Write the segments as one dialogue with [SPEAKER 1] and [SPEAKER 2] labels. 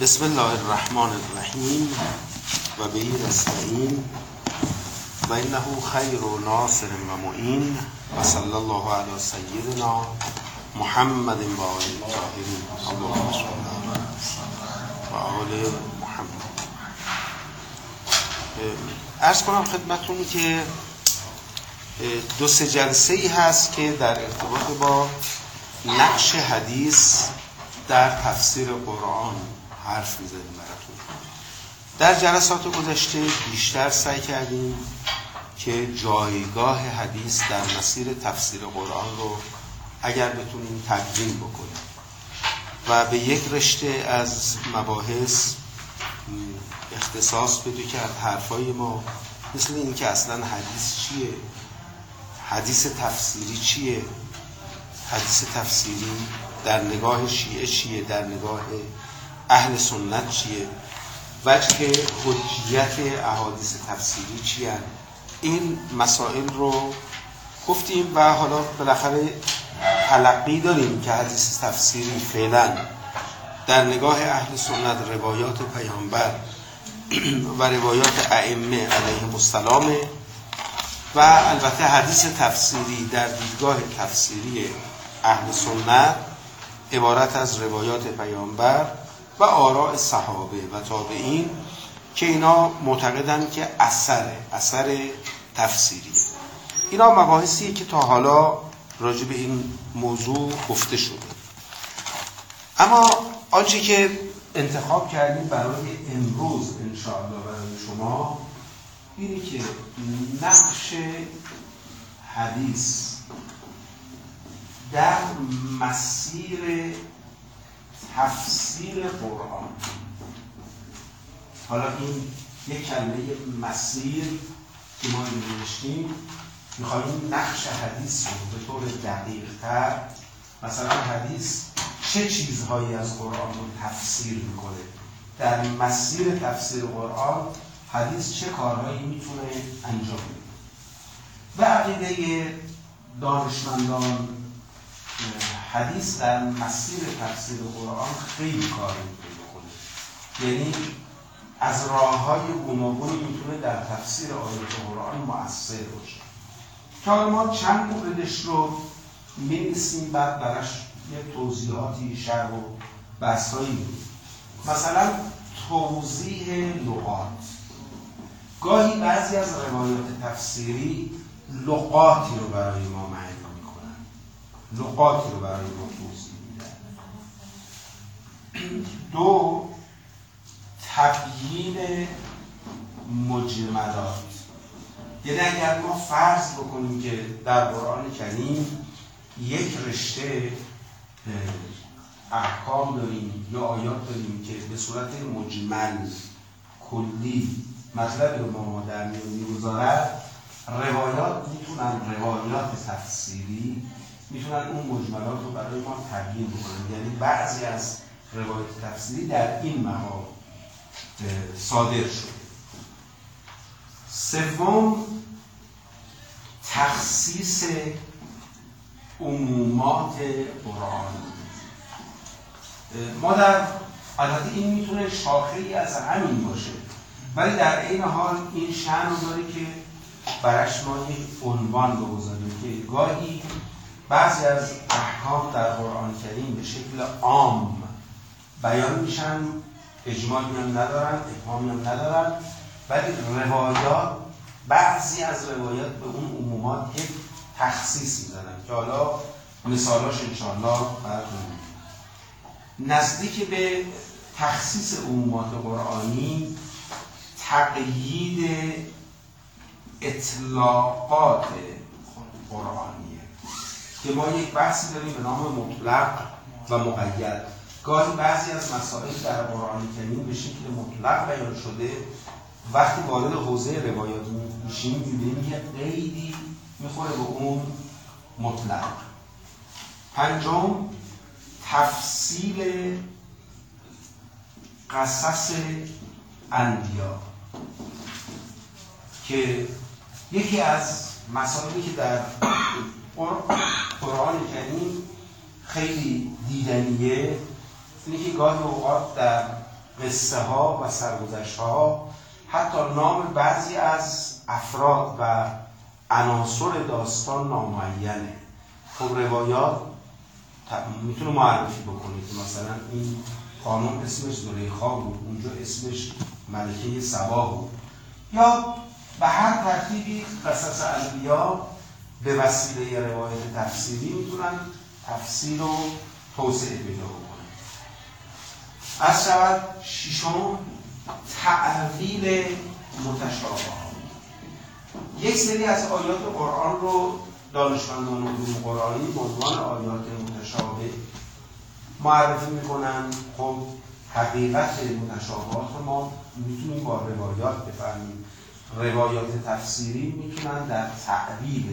[SPEAKER 1] بسم الله الرحمن الرحیم و به نستعین و انه خیر و ناصر و معین و صلی الله علی سیدنا محمد و آل الطاهرین اللهم و آل محمد. ارز کنم خدمتون که دو سه جلسه ای هست که در ارتباط با نقش حدیث در تفسیر قرآن حرف می‌زنیم براتون. در جلسات گذشته بیشتر سعی کردیم که جایگاه حدیث در مسیر تفسیر قرآن رو اگر بتونیم تقدیم بکنیم و به یک رشته از مباحث اختصاص بده که حرفای ما مثل این که اصلا حدیث چیه؟ حدیث تفسیری چیه؟ حدیث تفسیری در نگاه شیعه چیه؟ در نگاه اهل سنت چیه؟ وجه حجیت احادیث تفسیری چیه؟ این مسائل رو گفتیم و حالا بالاخره تلقی داریم که حدیث تفسیری فعلا در نگاه اهل سنت روایات پیامبر و روایات ائمه علیهم السلام و البته حدیث تفسیری در دیدگاه تفسیری اهل سنت عبارت از روایات پیامبر و آراء صحابه و تابعین که اینا معتقدن که اثر اثر تفسیریه اینا مباحثیه که تا حالا راجع به این موضوع گفته شده. اما آنچه که انتخاب کردیم برای امروز انشاءالله برای شما اینه که نقش حدیث در مسیر تفسیر قرآن. حالا این یک کلمه مسیر که ما نوشتیم می‌خوایم نقش حدیث رو به طور دقیق تر مثلا حدیث چه چیزهایی از قرآن رو تفسیر می‌کنه؟ در مسیر تفسیر قرآن حدیث چه کارهایی می‌تونه انجام بده؟ و عقیده دانشمندان حدیث در مسیر تفسیر قرآن خیلی کار می‌تونه بکنه یعنی از راه های گوناگونی می‌تونه در تفسیر آیات قرآن مؤثر باشه. که ما چند موردش رو می‌نویسیم بعد براش یه توضیحاتی شرح و بحثایی مثلا توضیح لغات. گاهی بعضی از روایات تفسیری لغاتی رو برای ما لغاتی رو برای ما توضیح میدن دو تبیین مجملات یعنی اگر ما فرض بکنیم که در قرآن کریم یک رشته احکام داریم یا آیات داریم که به صورت مجمل کلی مطلب رو ما در می‌گذارد روایات می‌تونن روایات تفسیری می‌تونن اون مجملات رو برای ما تبیین بکنن. یعنی بعضی از روایت تفسیری در این مقام صادر شده. سوم تخصیص عمومات قرآن. ما در البته این می‌تونه شاخه ای از همین باشه. ولی در این حال این شن رو داره که برش ما عنوان بگذاریم که گاهی بعضی از احکام در قرآن کریم به شکل عام بیان میشن اجمالی هم ندارن ابهامی هم ندارن ولی روایات بعضی از روایات به اون عمومات یک تخصیص می‌زنن که حالا مثالاش انشاءالله براتون نزدیک به تخصیص عمومات قرآنی تقیید اطلاقات قرآنیه که ما یک بحثی داریم به نام مطلق و مقید. گاهی بعضی از مسائل در قرآن کریم به شکل مطلق بیان شده. وقتی وارد حوزه روایات میشیم می‌بینیم یه قیدی می‌خوره به اون مطلق. پنجم تفصیل قصص انبیا که یکی از مسائلی که در قرآن کریم خیلی دیدنیه. اینه که گاهی اوقات در قصه ها و سرگذشت ها حتی نام بعضی از افراد و عناصر داستان نامعینه. خب روایات می‌تونه معرفی بکنه که مثلا این خانم اسمش زلیخا بود اونجا اسمش ملکه سبا بود. یا به هر ترتیبی قصص انبیا به وسیله روایت تفسیری می‌تونن تفسیر و توسعه پیدا بکنن. از شود ششم تعویل متشابه. یک سری از آیات قرآن رو دانشمندان علوم قرآنی به آیات متشابه معرفی می‌کنن. خب حقیقت متشابهات ما می‌تونیم با روایات بفهمیم. روایات تفسیری می‌تونن در تعبیر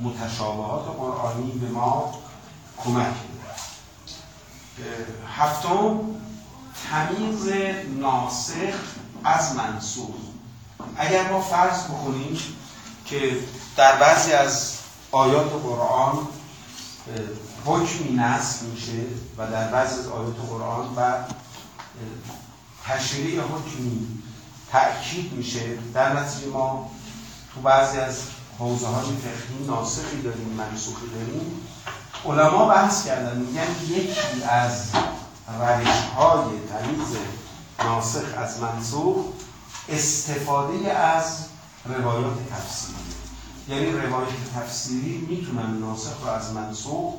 [SPEAKER 1] متشابهات قرآنی به ما کمک هفتم تمیز ناسخ از منصور. اگر ما فرض بکنیم که در بعضی از آیات قرآن حکمی نصب میشه و در بعضی از آیات قرآن و تشریع حکمی تأکید میشه در نتیجه ما تو بعضی از حوزه های فقهی ناسخی داریم منسوخی داریم علما بحث کردن میگن یکی از روش های تمیز ناسخ از منسوخ استفاده از روایات تفسیری. یعنی روایات تفسیری می‌تونن ناسخ رو از منسوخ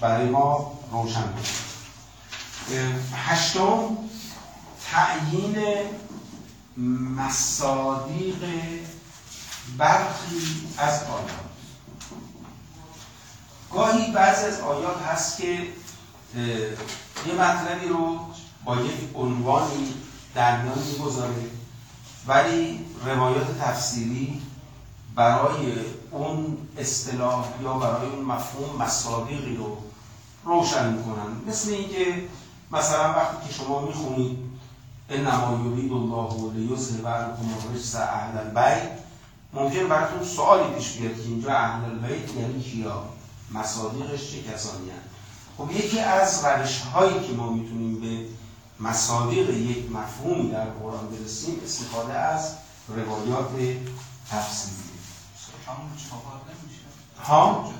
[SPEAKER 1] برای ما روشن کنند هشتم تعیین مصادیق برخی از آیات. گاهی بعضی از آیات هست که یه مطلبی رو با یک عنوانی در میان می‌گذاره ولی روایات تفسیری برای اون اصطلاح یا برای اون مفهوم مصادیقی رو روشن می‌کنن. مثل اینکه مثلا وقتی که شما می‌خونید انما یرید الله لیذهب عنکم الرجس اهل البیت ممکن براتون سوالی پیش بیاد که اینجا اهل البیت یعنی کیا؟ مصادیقش چه کسانی هست خب یکی از روش هایی که ما می‌تونیم به مصادیق یک مفهومی در قرآن برسیم استفاده از روایات تفسیری.
[SPEAKER 2] همون چهار نمیشه
[SPEAKER 1] ها؟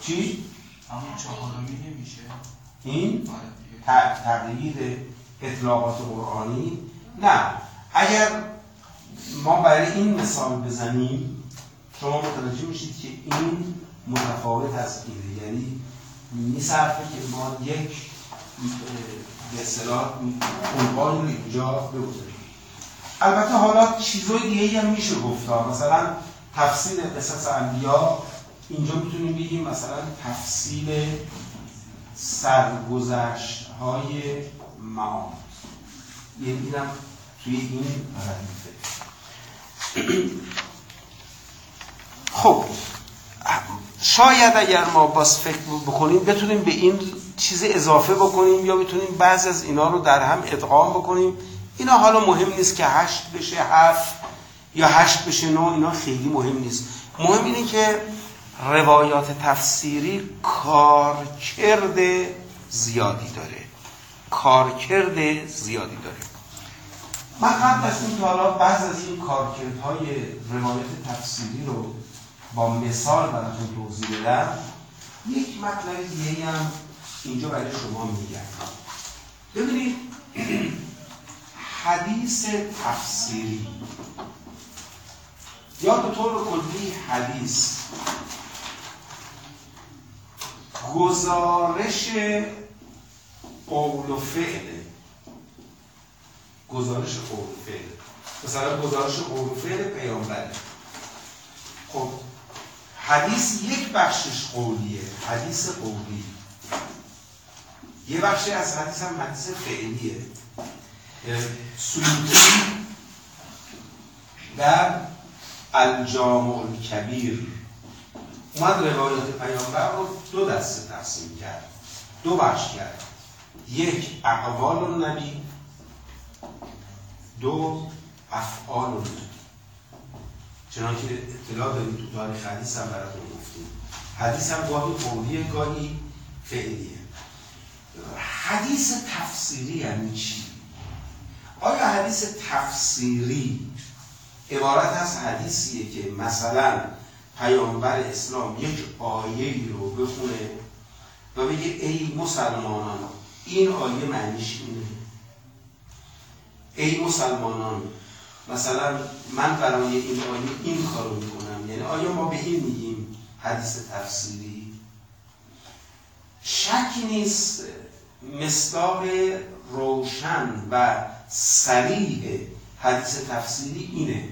[SPEAKER 1] چی؟
[SPEAKER 2] همون چهارمی نمیشه.
[SPEAKER 1] این؟
[SPEAKER 2] آره
[SPEAKER 1] تغییر اطلاقات قرآنی؟ نه. اگر ما برای این مثال بزنیم شما متوجه میشید که این متفاوت از اینه یعنی میصرفه که ما یک به اصطلاح عنوان رو اینجا بگذاریم. البته حالا چیزای دیگه هم میشه گفت مثلا تفسیر قصص انبیا اینجا می‌تونیم بگیم مثلا تفسیر سرگذشت های معاد یعنی اینم توی این خب شاید اگر ما باز فکر بکنیم بتونیم به این چیز اضافه بکنیم یا بتونیم بعض از اینا رو در هم ادغام بکنیم. اینا حالا مهم نیست که هشت بشه هفت یا هشت بشه نو اینا خیلی مهم نیست. مهم اینه که روایات تفسیری کارکرد زیادی داره. کارکرد زیادی داره. من قبل از این حالا بعض از این کارکردهای روایت تفسیری رو با مثال براتون توضیح بدم یک مطلب دیگه هم اینجا برای شما میگم. ببینید حدیث تفسیری. یا به طور کلی حدیث. گزارش قول و فعل. گزارش قول فعل. مثلا گزارش قول فعل پیامبره خب حدیث یک بخشش قولیه حدیث قولی. یه بخشی از حدیث هم حدیث فعلیه. سیوطی در الجامع الکبیر. اومد روایات پیامبر رو دو دسته تقسیم کرد دو بخش کرد. یک اقوال النبی دو افعال النبی چنانکه اطلاع داریم تو تاریخ حدیث هم براتون گفتیم. حدیث هم گاهی قولیه گاهی فعلیه حدیث تفسیری یعنی چی؟ آیا حدیث تفسیری عبارت از حدیثیه که مثلا پیامبر اسلام یک آیه رو بخونه و بگه ای مسلمانان این آیه معنیش اینه؟ ای مسلمانان مثلا من برای این آیه این کارو می‌کنم. یعنی آیا ما به این میگیم حدیث تفسیری شک نیست. مصداق روشن و سریع حدیث تفسیری اینه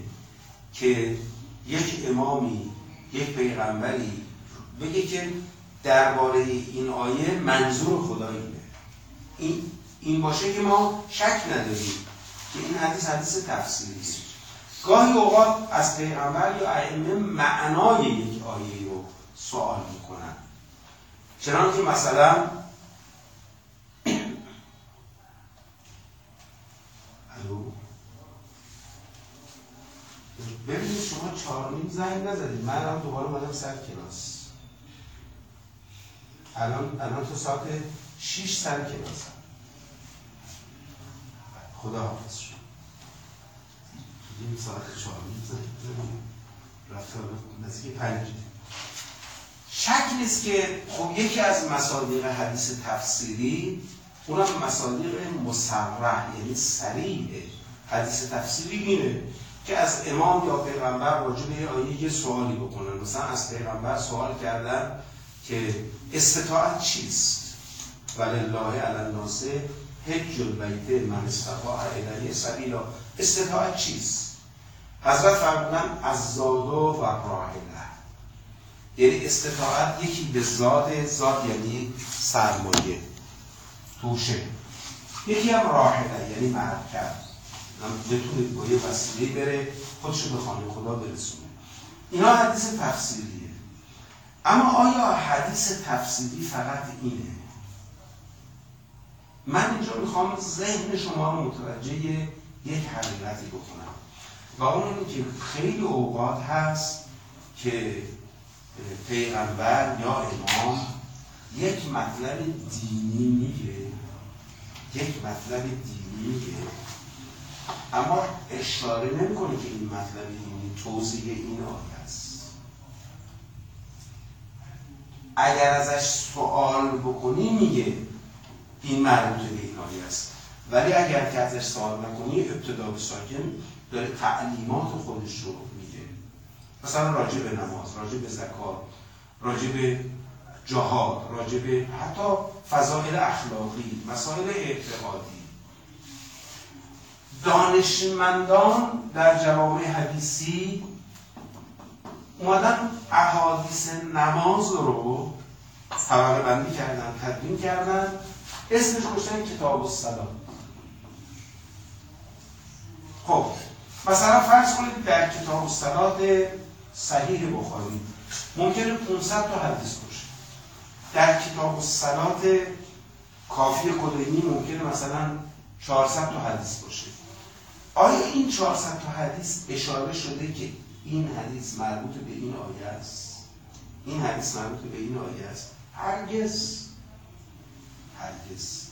[SPEAKER 1] که یک امامی یک پیغمبری بگه که درباره این آیه منظور خدا اینه این, این باشه که ما شک نداریم. این حدیث حدیث تفسیری است گاهی اوقات از پیغمبر یا ائمه معنای یک آیه رو سوال می‌کنن. چنان که مثلا ببینید شما چهار نیم زنگ نزدید من الان دوباره اومدم سر کلاس. الان الان تو ساعت 6 سر کلاسم خدا حافظ شد. این ساعت چهار رفته نزدیک پنج شک نیست که خب یکی از مصادیق حدیث تفسیری اونم مصادیق مسرح یعنی سریعه. حدیث تفسیری اینه که از امام یا پیغمبر راجع به آیه یه سوالی بکنن. مثلا از پیغمبر سوال کردن که استطاعت چیست؟ ولله علی الناس حج البیت من استطاع الیه سبیلا استطاعت چیست؟ حضرت فرمودن از زاد و راحله یعنی استطاعت یکی به زاد زاد یعنی سرمایه توشه. یکی هم راحله یعنی مرکب هم بتونه با یه وسیله بره خودشو به خانه خدا برسونه. اینا حدیث تفسیریه اما آیا حدیث تفسیری فقط اینه؟ من اینجا می‌خوام ذهن شما رو متوجه یک حقیقتی بکنم. و اون اینه که خیلی اوقات هست که پیغمبر یا امام یک مطلب دینی میگه یک مطلب دینی میگه اما اشاره نمی‌کنه که این مطلب این توضیح این آیه است. اگر ازش سوال بکنی میگه. این مربوط به این آیه است. ولی اگر که ازش سوال نکنی ابتدا به ساکن داره تعلیمات خودش رو میگه. مثلا راجع به نماز راجع به زکات راجع به جهاد راجع به حتی فضائل اخلاقی مسائل اعتقادی. دانشمندان در جوامع حدیثی اومدن احادیث نماز رو طبقه بندی کردن تدوین کردن اسمش گذاشتن کتاب الصلات خب مثلا فرض کنید در کتاب الصلات صحیح بخاری ممکنه 500 تا حدیث باشه. در کتاب الصلات کافی کدینی ممکنه مثلا 400 تا حدیث باشه. آیا این 400 تا حدیث اشاره شده که این حدیث مربوط به این آیه است؟ این حدیث مربوط به این آیه است. هرگز. هرگز.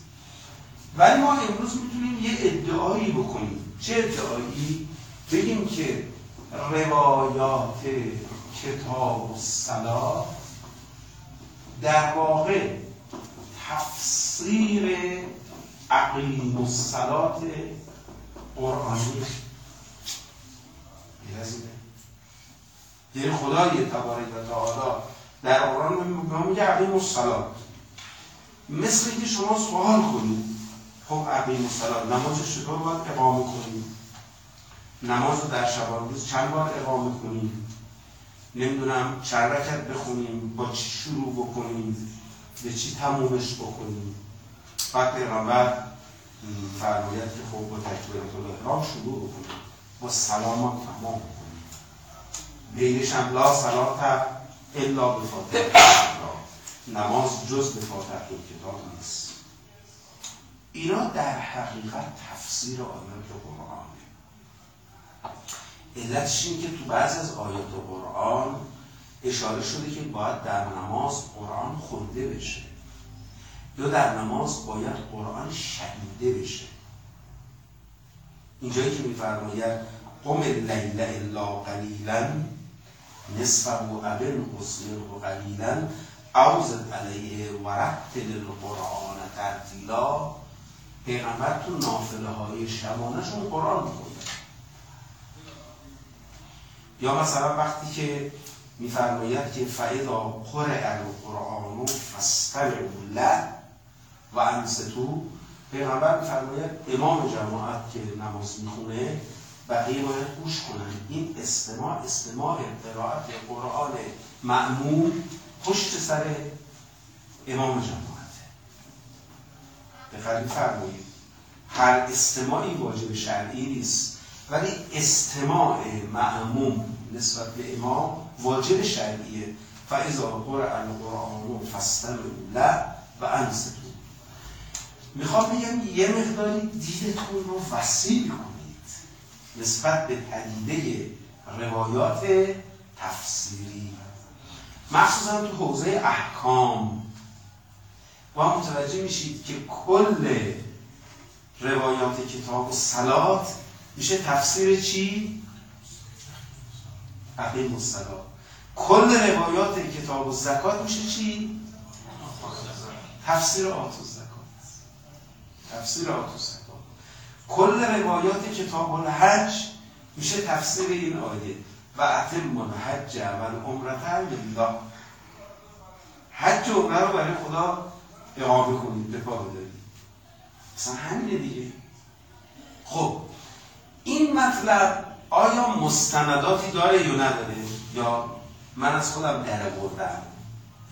[SPEAKER 1] ولی ما امروز می‌تونیم یه ادعایی بکنیم. چه ادعایی؟ بگیم که روایات کتاب و صلاح در واقع تفسیر عقیم و صلات قرآنی. یعنی خدای تبارک و تعالی در قرآن میگه عقیم الصلات مثل که شما سوال کنید. خب عقیم الصلات نماز چطور باید اقامه کنید نماز رو در شبان روز چند بار اقامه کنیم؟ نمی‌دونم چند رکت بخونیم؟ با چی شروع بکنیم؟ به چی تمومش بکنیم؟ بعد پیغمبر فرمایت که خب با تکبیرات الاحرام شروع بکنیم. با سلام هم تمام بکنیم. بینش هم لا سلات الا به نماز جز به فاتح کتاب نیست. اینا در حقیقت تفسیر آیات قرآنه علتش این که تو بعض از آیات قرآن اشاره شده که باید در نماز قرآن خونده بشه. یا در نماز باید قرآن شنیده بشه. اینجایی که میفرماید قم اللیل الا قلیلا نصفه و ابن و قلیلا. اوزد علیه و رتل القرآن ترتیلا. پیغمبر تو نافله های شبانشون قرآن میخونده. یا مثلا وقتی که میفرماید که فعلا قرع القرآن فستمعوا له و انستو پیغمبر میفرماید امام جماعت که نماز می‌خونه بقیه باید گوش کنن. این استماع استماع قرائت قرآن معموم پشت سر امام جماعته دقت فرمایید هر استماعی واجب شرعی نیست ولی استماع معموم نسبت به امام واجب شرعیه. فاذا قرأ القرآن فاستمعوا له و انصتوا می‌خوام بگم یه مقداری دیدتون رو وسیع کنید نسبت به پدیده روایات تفسیری. مخصوصا تو حوزه احکام. و متوجه میشید که کل روایات کتاب و سلات میشه تفسیر چی؟ عقیم السلات کل روایات کتاب و زکات میشه چی؟ تفسیر آت و زکات. تفسیر آت و زکات. کل روایات کتاب الحج میشه تفسیر این آیه. و اتم الحج و عمرت لله. حج و عمره رو برای خدا اقامه کنید به پا بدارید اصلا همینه دیگه. خب این مطلب آیا مستنداتی داره یا نداره؟ یا من از خودم در بردم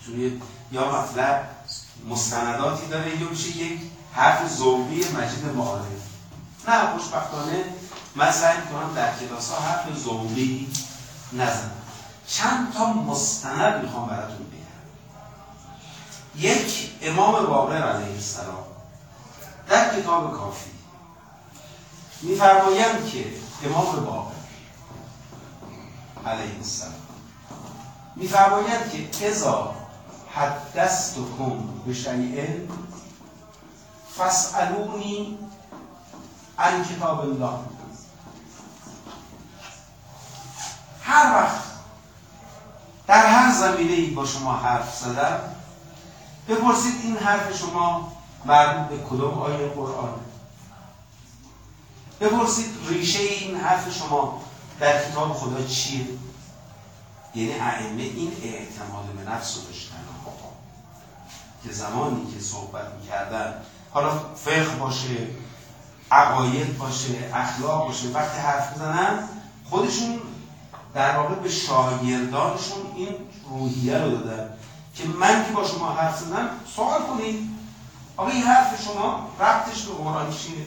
[SPEAKER 1] چون یا مطلب مستنداتی داره یا میشه یک حرف زوبی مجید معارف؟ نه خوشبختانه من سعی کنم در کلاس ها حرف زوبی نزنم چند تا مستند می‌خوام براتون بگم. یک امام باقر علیه السلام در کتاب کافی. میفرمایند که امام باقر علیه السلام. میفرمایند که ازا حدثتکم بشیء فاسالونی عن کتاب الله هر وقت در هر زمینه با شما حرف زدم بپرسید این حرف شما مربوط به کدوم آیه قرآن؟ بپرسید ریشه این حرف شما در کتاب خدا چیه؟ یعنی ائمه این اعتماد به نفس رو داشتن. که زمانی که صحبت می‌کردن حالا فقه باشه عقاید باشه اخلاق باشه وقتی حرف بزنن خودشون در واقع به شاگردانشون این روحیه رو دادن که من که با شما حرف زدم سوال کنید. آقا این حرف شما ربطش به قرآن چیه؟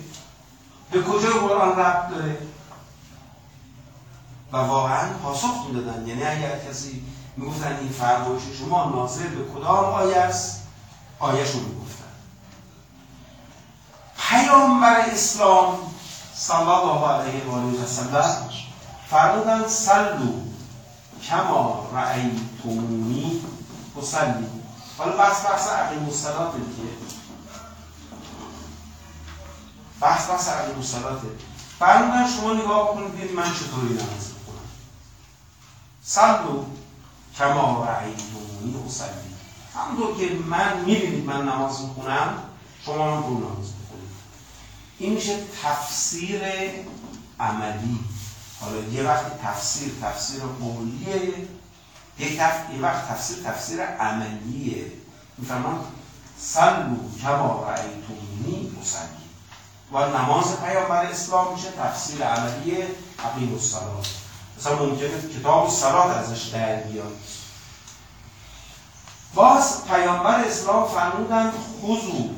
[SPEAKER 1] به کجای قرآن ربط داره؟ و واقعا پاسخ می‌دادن. یعنی اگر کسی می‌گفتن این فرمایش شما ناظر به کدام آیه است آیهشون می‌گفتن پیامبر اسلام صلی الله علیه و آله و سلم فرمودن سلو کما رأیتمونی اصلی. حالا بحث بحث عقیم الصلات دیگه بحث بحث عقیم الصلاته فرمودن شما نگاه کنید ببینید من چطوری نماز می‌خونم. سلو کما رأیتمونی اصلی. همونطور که من می‌بینید من نماز می‌خونم شما هم نماز می‌خونید. این میشه تفسیر عملی. حالا یه وقت تفسیر تفسیر قولیه. یک تف... یه وقت تفسیر تفسیر عملیه. میفرمان سلو کما رأیتونی مصلی. و نماز پیامبر اسلام میشه تفسیر عملی عقیم الصلات مثلا ممکنه کتاب الصلات ازش در بیاد. باز پیامبر اسلام فرمودن خذو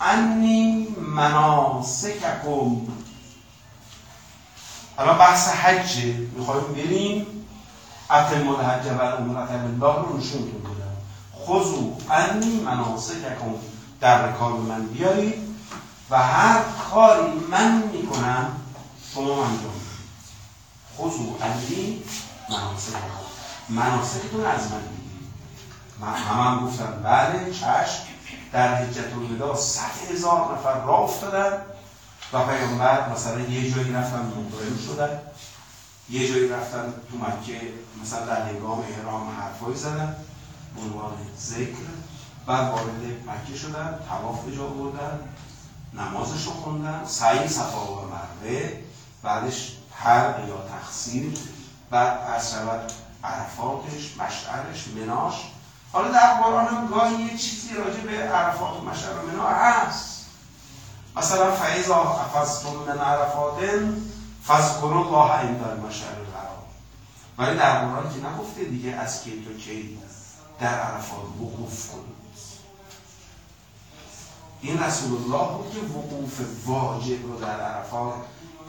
[SPEAKER 1] انی مناسککم. الان بحث حجه. می‌خوایم بریم اتم الحج و عمرت الله رو نشونتون بدم خذو انی مناسککم در رکاب من بیارید و هر کاری من می‌کنم شما انجام خذو انی مناسککم. مناسکتون از من بگیرید همه هم گفتن بله چشم. در حجت الوداع صد هزار نفر را افتادن. و پیامبر مثلا یه جایی رفتن محرم شدن. یه جایی رفتن تو مکه مثلا در هنگام احرام حرفایی زدن به عنوان ذکر. بعد وارد مکه شدن تواف به جا بردن نمازش رو خوندن سعی صفا و مروه بعدش حرق یا تقصیر بعد از شود عرفاتش مشعرش مناش. حالا در قرآن هم گاهی یه چیزی راجع به عرفات و مشعر و منا هست. مثلا فعیزا افزتم من عرفاتن فذکر الله عند المشعر الحرام. ولی در قرآن که نگفته دیگه از کی تو کی در عرفات وقوف کنید. این رسول الله بود که وقوف واجب رو در عرفات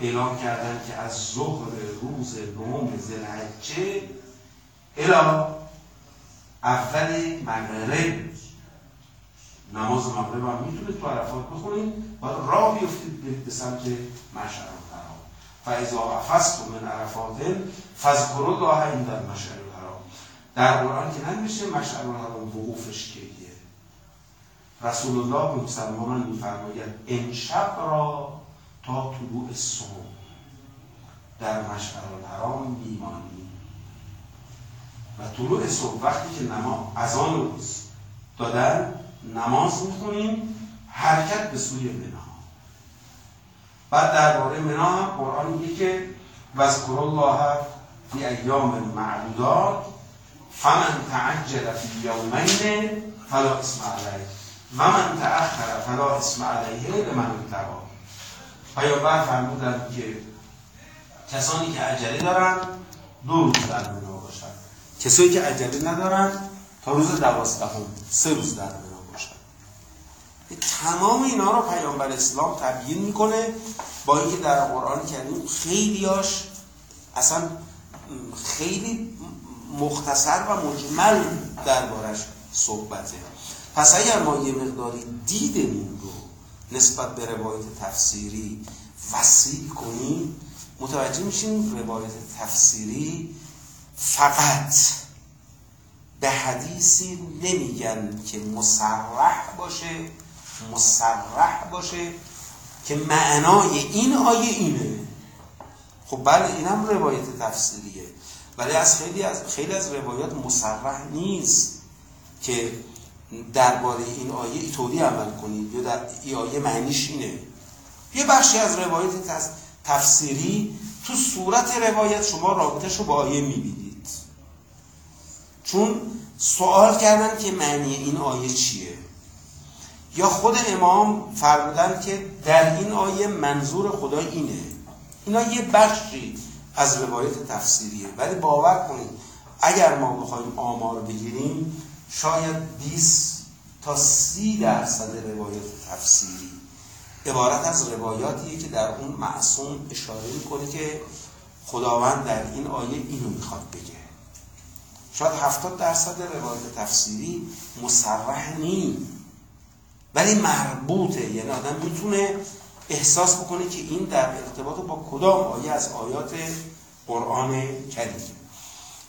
[SPEAKER 1] اعلام کردن که از ظهر روز نهم ذوالحجه الی اول مغرب. نماز مغرب هم می‌تونید تو عرفات بخونید. و راه بیفتید به سمت مشعر الحرام. فاذا افضتم من عرفات فاذکروا الله عند المشعر الحرام. در قرآن که نمیشه مشعر الحرام وقوفش کیه. رسول الله به مسلمانان میفرماید امشب را تا طلوع صبح در مشعر الحرام میمانی و طلوع صبح وقتی که نماز از آن روز دادن نماز می‌خونیم حرکت به سوی منا بعد درباره منا هم قرآن میگه که وذکر الله فی ایام معدودات فمن تعجل فی یومین فلا اسم علیه. و من تأخر فلا اسم علیه به من اتبا پیامبر فرمودن که کسانی که عجله دارن دو روز در منا باشن. کسایی که عجله ندارن تا روز دوازدهم سه روز در منا تمام اینا رو پیامبر اسلام تبیین می‌کنه با اینکه در قرآن کریم خیلیاش اصلا خیلی مختصر و مجمل دربارش صحبته پس اگر ما یه مقداری دیدمون رو نسبت به روایت تفسیری وسیع کنیم متوجه میشیم روایت تفسیری فقط به حدیثی نمیگن که مسرح باشه مسرح باشه که معنای این آیه اینه. خب بله اینم روایت تفسیریه ولی از خیلی از خیلی از روایات مسرح نیست که درباره این آیه ایطوری عمل کنید یا در این آیه معنیش اینه. یه بخشی از روایت تفسیری تو صورت روایت شما رابطش رو با آیه می‌بینید. چون سوال کردن که معنی این آیه چیه؟ یا خود امام فرمودن که در این آیه منظور خدا اینه. اینا یه بخشی از روایت تفسیریه. ولی باور کنید اگر ما بخوایم آمار بگیریم شاید 20 تا 30 درصد روایات تفسیری عبارت از روایاتیه که در اون معصوم اشاره می‌کنه که خداوند در این آیه اینو می‌خواد بگه. شاید 70 درصد روایات تفسیری مسرح نیم. ولی مربوطه. یعنی آدم می‌تونه احساس بکنه که این در ارتباط با کدام آیه از آیات قرآن کریم.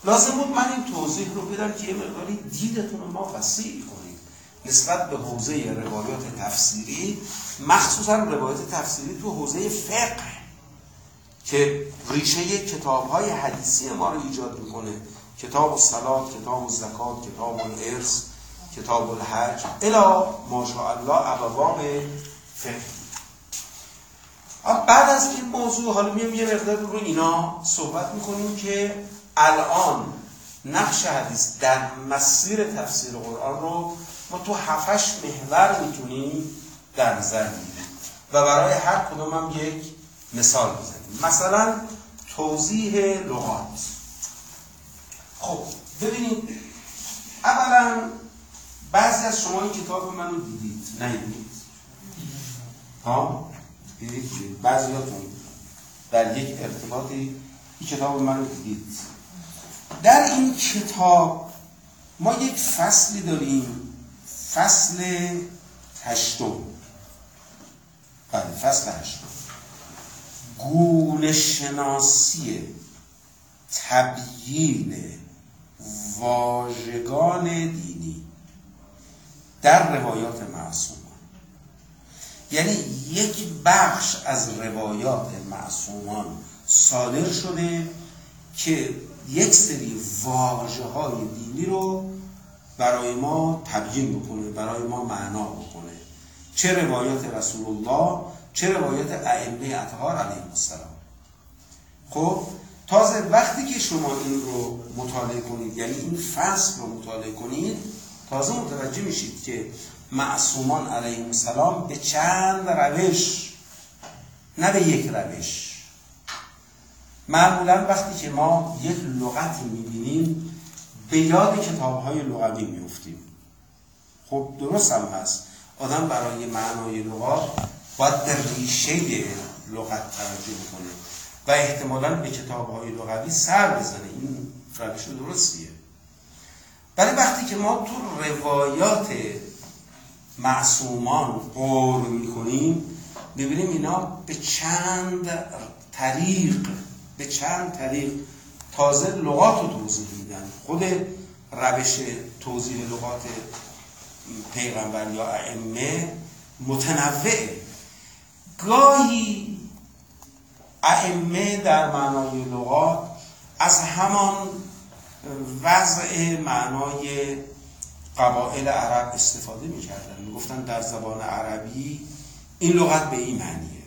[SPEAKER 1] لازم بود من این توضیح رو بدم که یه مقداری دیدتون رو ما وسیع کنیم. نسبت به حوزه روایات تفسیری مخصوصا روایات تفسیری تو حوزه فقه که ریشه کتاب های حدیثی ما رو ایجاد می‌کنه. کتاب الصلات کتاب الزکات کتاب الارث کتاب الحج الا ماشاءالله ابواب فقه بعد از این موضوع حالا میام یه مقدار رو اینا صحبت می‌کنیم که الان نقش حدیث در مسیر تفسیر قرآن رو ما تو هفتش محور می‌تونیم در نظر بگیریم و برای هر کدوم هم یک مثال بزنیم. مثلا توضیح لغات. خب ببینید اولا بعضی از شما این کتاب منو دیدید. نیدید ها؟ دیدید بعضیاتون. در یک ارتباطی این کتاب منو دیدید. در این کتاب ما یک فصلی داریم. فصل هشتم. بله فصل هشتم. گونه شناسی تبیین واژگان دینی. در روایات معصومان یعنی یک بخش از روایات معصومان صادر شده که یک سری واجه های دینی رو برای ما تبیین بکنه برای ما معنا بکنه. چه روایات رسول الله چه روایات ائمه اطهار علیهم السلام. خب تازه وقتی که شما این رو مطالعه کنید یعنی این فصل رو مطالعه کنید تازه متوجه میشید که معصومان علیهم السلام به چند روش نه به یک روش. معمولا وقتی که ما یک لغت می‌بینیم به یاد کتاب های لغوی میفتیم خب درست هم هست. آدم برای معنای لغات باید در ریشه لغت توجه کنه و احتمالا به کتاب های لغوی سر بزنه. این روش درستیه. ولی وقتی که ما تو روایات معصومان قور می‌کنیم ببینیم اینا به چند طریق به چند طریق تازه لغات رو توضیح میدن. خود روش توضیح لغات پیغمبر یا ائمه متنوعه گاهی ائمه در معنای لغات از همان وضع معنای قبائل عرب استفاده می‌کردن. می‌گفتن در زبان عربی این لغت به این معنیه.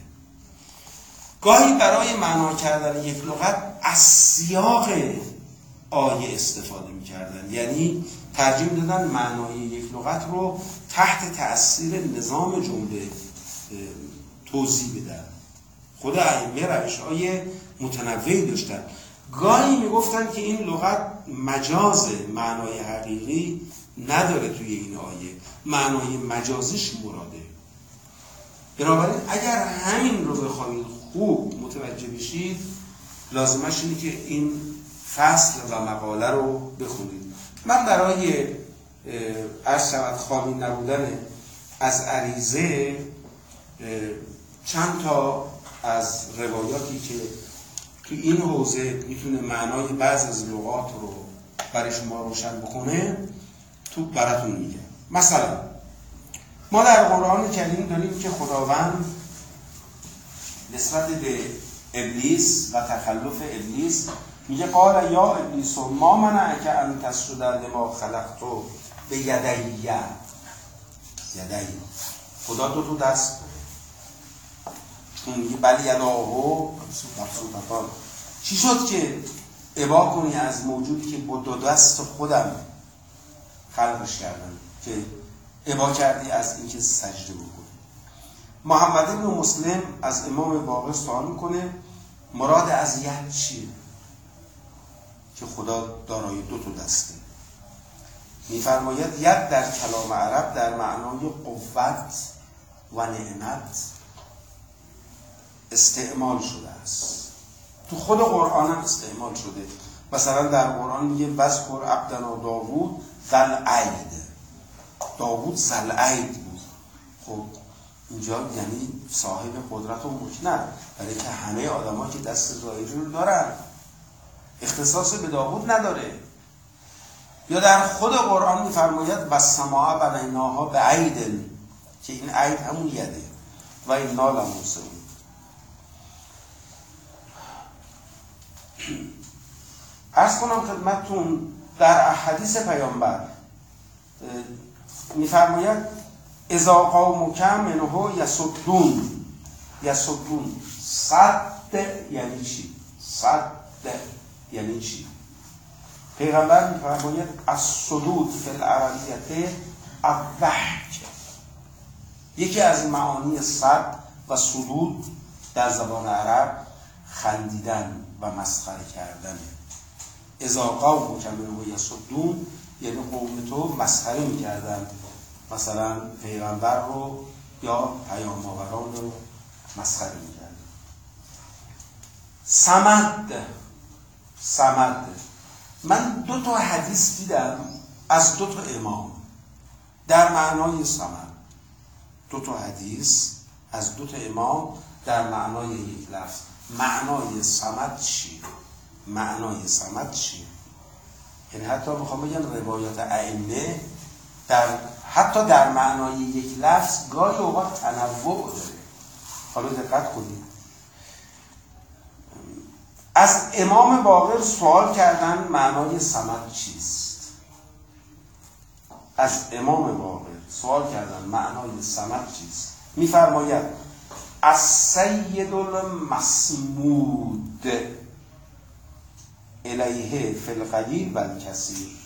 [SPEAKER 1] گاهی برای معنا کردن یک لغت از سیاق آیه استفاده می‌کردن. یعنی ترجیم دادن معنای یک لغت رو تحت تأثیر نظام جمله توضیح بدن. خود ائمه روش های متنوعی داشتن. گاهی می‌گفتن که این لغت مجاز معنای حقیقی نداره توی این آیه. معنای مجازیش مراده. بنابراین اگر همین رو بخواهید خوب متوجه بشید لازمش اینه که این فصل و مقاله رو بخونید. من برای از شود خواهی نبودن از عریضه چند تا از روایاتی که تو این حوزه می‌تونه معنای بعض از لغات رو برای شما روشن بکنه تو براتون میگه. مثلا ما در قرآن کریم داریم که خداوند نسبت به ابلیس و تخلف ابلیس میگه قال یا ابلیس ما که ان تسجد لما خلقتو به یدیه یدی. خدا تو تو دست میگه بلی یداهو مبسوطتان چی شد که عبا کنی از موجودی که با دو دست خودم خلقش کردم که عبا کردی از اینکه سجده بکنی؟ محمد ابن مسلم از امام باقر سوال می‌کنه مراد از ید چیه؟ که خدا دارای دو تا دسته. میفرماید ید در کلام عرب در معنای قوت و نعمت استعمال شده است. تو خود قرآن هم استعمال شده. مثلا در قرآن میگه وذکر عبدنا داوود ذل عید داوود ذل عید بود. خب اینجا یعنی صاحب قدرت و ملک. نه برای که همه آدما که دست ظاهری رو دارن. اختصاص به داوود نداره. یا در خود قرآن میفرماید و سماع بنیناها به عیدن که این عید همون یده. و این نال موسیقی ارز کنم خدمتتون در حدیث پیامبر میفرماید اذا قوم کم منه یسدون یسدون صد یعنی چی؟ صد یعنی چی؟ پیغمبر میفرماید از صدود فی العربیت الضحک. یکی از معانی صد و صدود در زبان عرب خندیدن و مسخره کردن. اذا قوم کمنه یسدون یعنی قوم تو مسخره می‌کردن. مثلا پیغمبر رو یا پیام آوران رو مسخره می‌کردن. سمد سمد. من دو تا حدیث دیدم از دو تا امام. در معنای سمد. دو تا حدیث از دو تا امام در معنای یک لفظ. معنای سمد چیه معنای سمد چیه یعنی حتی می‌خوام بگم روایات ائمه در حتی در معنای یک لفظ گاهی اوقات تنوع داره. حالا دقت کنید. از امام باقر سوال کردن معنای سمت چیست؟ از امام باقر سوال کردن معنای سمت چیست؟ میفرماید از سید المسمود الیه فی القلیل و الکثیر.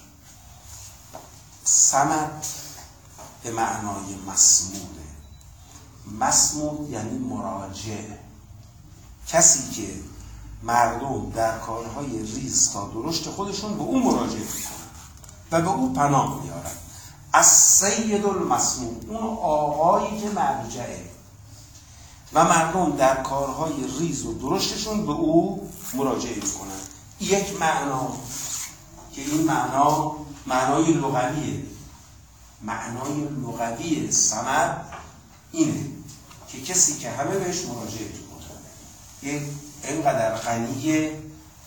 [SPEAKER 1] سمت به معنای مسموده. مسمود یعنی مراجع. کسی که مردم در کارهای ریز تا درشت خودشون به او مراجعه می‌کنن و به او پناه میارن از سید المسمود اون آقایی که مرجعه. و مردم در کارهای ریز و درشتشون به او مراجعه می‌کنن. یک معنا که این معنا معنای لغویه. معنای لغوی سمد اینه که کسی که همه بهش مراجعه می‌کنن یک اینقدر غنیه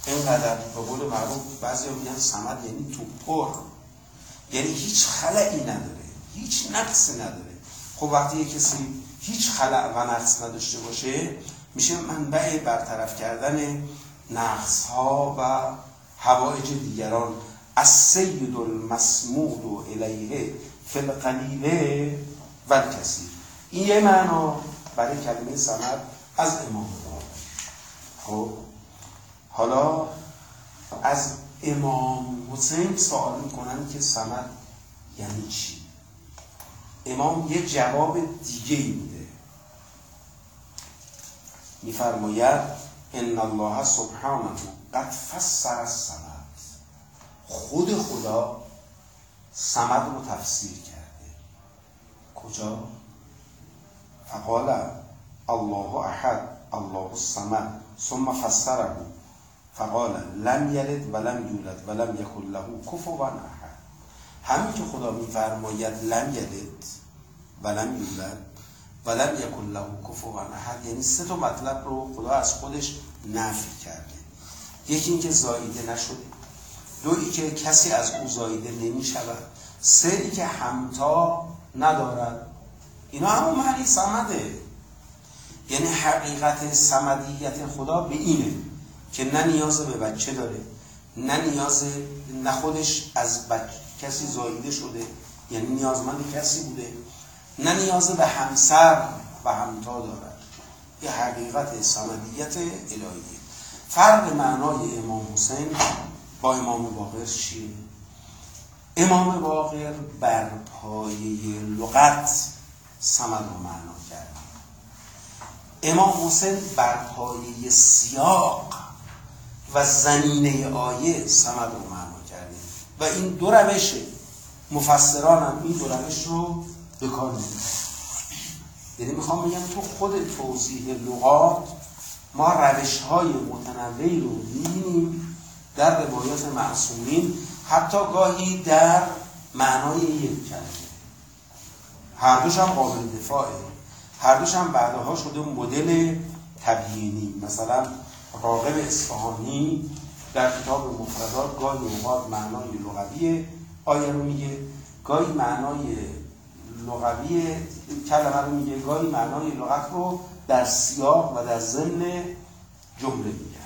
[SPEAKER 1] اینقدر به قول معروف بعضی میگن سمد یعنی تو پر. یعنی هیچ خلعی نداره هیچ نقصی نداره. خب وقتی کسی هیچ خلع و نقص نداشته باشه میشه منبع برطرف کردن نقص ها و هوایج دیگران. از سید المسمود و الیه فی القلیله و کسی این یه معنا برای کلمه سمد از امام خب حالا از امام حسین سوال می‌کنن که سمد یعنی چی؟ امام یه جواب دیگه ای میده. میفرماید ان الله سبحانه قد فسر السمد خود خدا سمد رو تفسیر کرده. کجا؟ فقال الله احد الله الصمد. ثم فسره. فقال لم یلد ولم یولد ولم یکن له کفوا احد. همین که خدا میفرماید لم یلد ولم یولد ولم یکن له کفوا احد یعنی سه تا مطلب رو خدا از خودش نفی کرده. یکی اینکه زاییده نشده. دویی که کسی از او زاییده نمی شود سه ای که همتا ندارد. اینا همون معنی سمده. یعنی حقیقت سمدیت خدا به اینه که نه نیاز به بچه داره نه نیاز نه خودش از بچه کسی زاییده شده یعنی نیازمند کسی بوده. نه نیاز به همسر و همتا دارد. یه حقیقت سمدیت الهیه فرق معنای امام حسین با امام باقر چیه؟ امام باقر بر پایه لغت سمد رو معنا کرد. امام حسین بر پایه سیاق و زمینه آیه سمد رو معنا و این دو روش مفسران هم این دو روش رو به کار یعنی می‌خوام بگم تو خود توضیح لغات ما روش های متنوعی رو می‌بینیم در روایات معصومین حتی گاهی در معنای یک کلمه. هر دوش هم قابل دفاعه. هر دوش هم بعدها شده مدل تبیینی مثلا راغب اصفهانی در کتاب مفردات گاهی اوقات معنای لغوی آیه رو میگه؟ گاهی معنای لغوی کلمه رو میگه. گاهی معنای لغت رو در سیاق و در ضمن جمله میگه.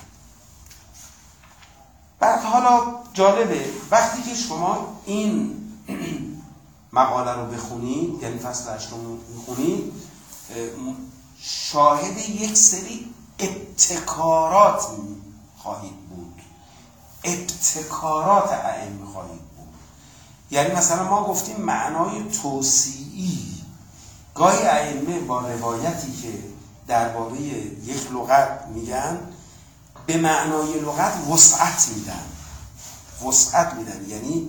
[SPEAKER 1] بعد حالا جالبه وقتی که شما این مقاله رو بخونید یعنی فصل هشتم می‌خونید شاهد یک سری ابتکارات خواهید ابتکارات ائمه خواهید بود. یعنی مثلا ما گفتیم معنای توسیعی. گاهی ائمه با روایتی که درباره یک لغت میگن به معنای لغت وسعت میدن. وسعت میدن. یعنی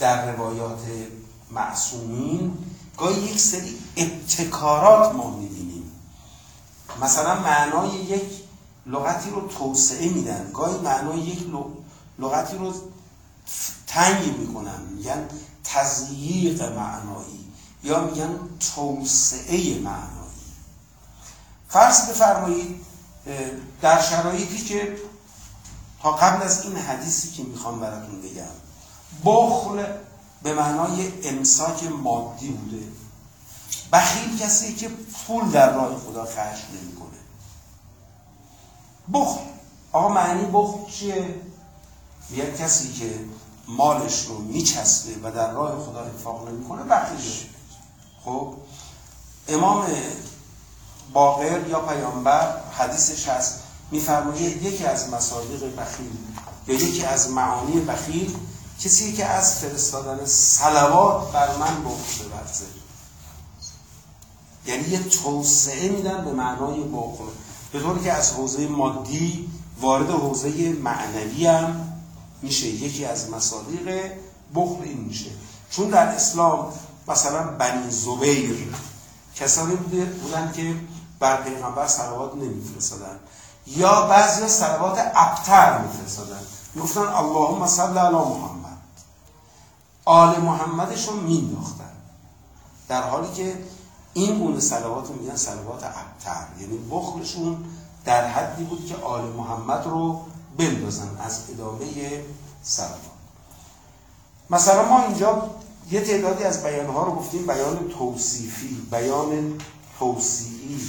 [SPEAKER 1] در روایات معصومین گاهی یک سری ابتکارات ما می‌بینیم. مثلا معنای یک لغتی رو توسعه میدن. گاهی معنای یک لغتی رو تنگ می‌کنن. میگن تضییق معنایی یا میگن توسعه معنایی. فرض بفرمایید در شرایطی که تا قبل از این حدیثی که می‌خوام براتون بگم بخل به معنای امساک مادی بوده. بخیل کسی که پول در راه خدا خرج نمی‌کنه. بخل آقا معنی بخل چیه؟ یک کسی که مالش رو میچسبه و در راه خدا انفاق نمی‌کنه بخیله. خب؟ امام باقر یا پیامبر حدیثش هست میفرماید یکی از مصادیق بخیل یا یکی از معانی بخیل کسی که از فرستادن سلوات بر من بخل بورزه یعنی یه توسعه میدن به معنای بخل به طوری که از حوزه مادی وارد حوزه معنوی هم میشه. یکی از مصادیق بخل این میشه. چون در اسلام مثلا بنی زبیر کسانی بودن که بر پیغمبر سلوات نمیفرستادن یا بعضی سلوات ابتر میفرستادن. می‌گفتن اللهم صل علی محمد. آل محمدشون مینداختن. در حالی که این گونه سلوات رو میگن سلوات ابتر. یعنی بخلشون در حدی بود که آل محمد رو بندازن از ادامه سلوات مثلا ما اینجا یه تعدادی از بیانها رو گفتیم. بیان توصیفی بیان توصیعی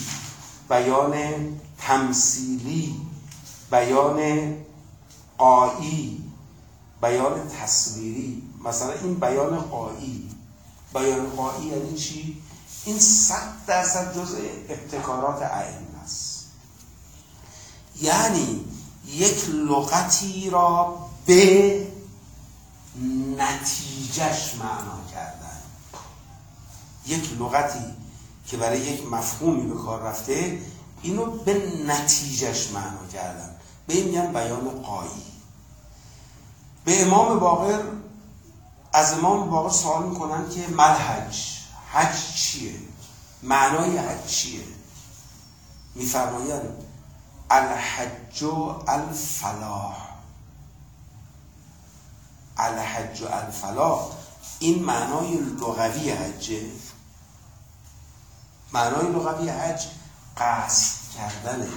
[SPEAKER 1] بیان تمثیلی بیان قایی بیان تصویری. مثلا این بیان قایی بیان قایی یعنی چی؟ این صد درصد جزء ابتکارات ائمه است. یعنی یک لغتی را به نتیجهش معنا کردن. یک لغتی که برای یک مفهومی به کار رفته اینو به نتیجهش معنا کردن. به این میگن بیان قایی. به امام باقر از امام باقر سوال می‌کنن که ملحج حج چیه؟ معنای حج چیه؟ میفرمایند الحج الفلاح. الحج الفلاح. این معنای لغوی حجه معنای لغوی حج قصد کردنه.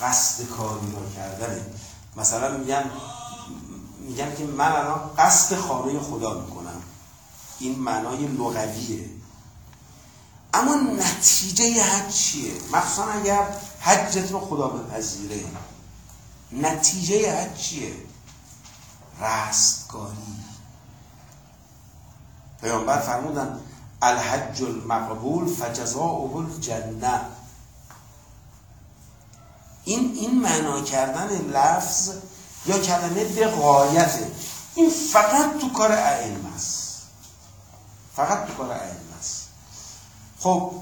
[SPEAKER 1] قصد کاری را کردنه. مثلا میگن میگن که من الان قصد خانه خدا می‌کنم. این معنای لغویه. اما نتیجه حج چیه؟ مخصوصا اگر حجت رو خدا بپذیره. نتیجه حج چیه؟ رستگاری. پیامبر فرمودن الحج المقبول فجزاؤه الجنه این این معنا کردن لفظ یا کلمه به غایته. این فقط تو کار ائمه است. فقط تو کار ائمه است. خب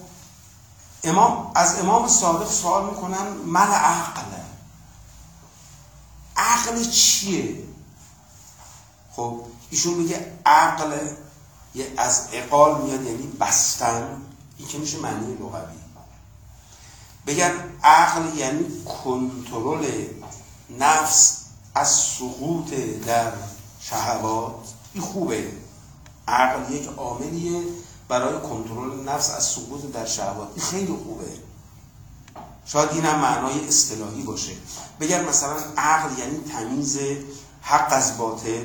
[SPEAKER 1] امام از امام صادق سوال می‌کنن من عقل؟ عقل چیه؟ خب ایشون میگه عقل از اقال میاد یعنی بستن. این که میشه معنی لغوی. بگن عقل یعنی کنترل نفس از سقوط در شهوات. این خوبه. عقل یک عاملیه برای کنترل نفس از سقوط در شهوات. این خیلی خوبه. شاید این هم معنای اصطلاحی باشه. بگن مثلا عقل یعنی تمیز حق از باطل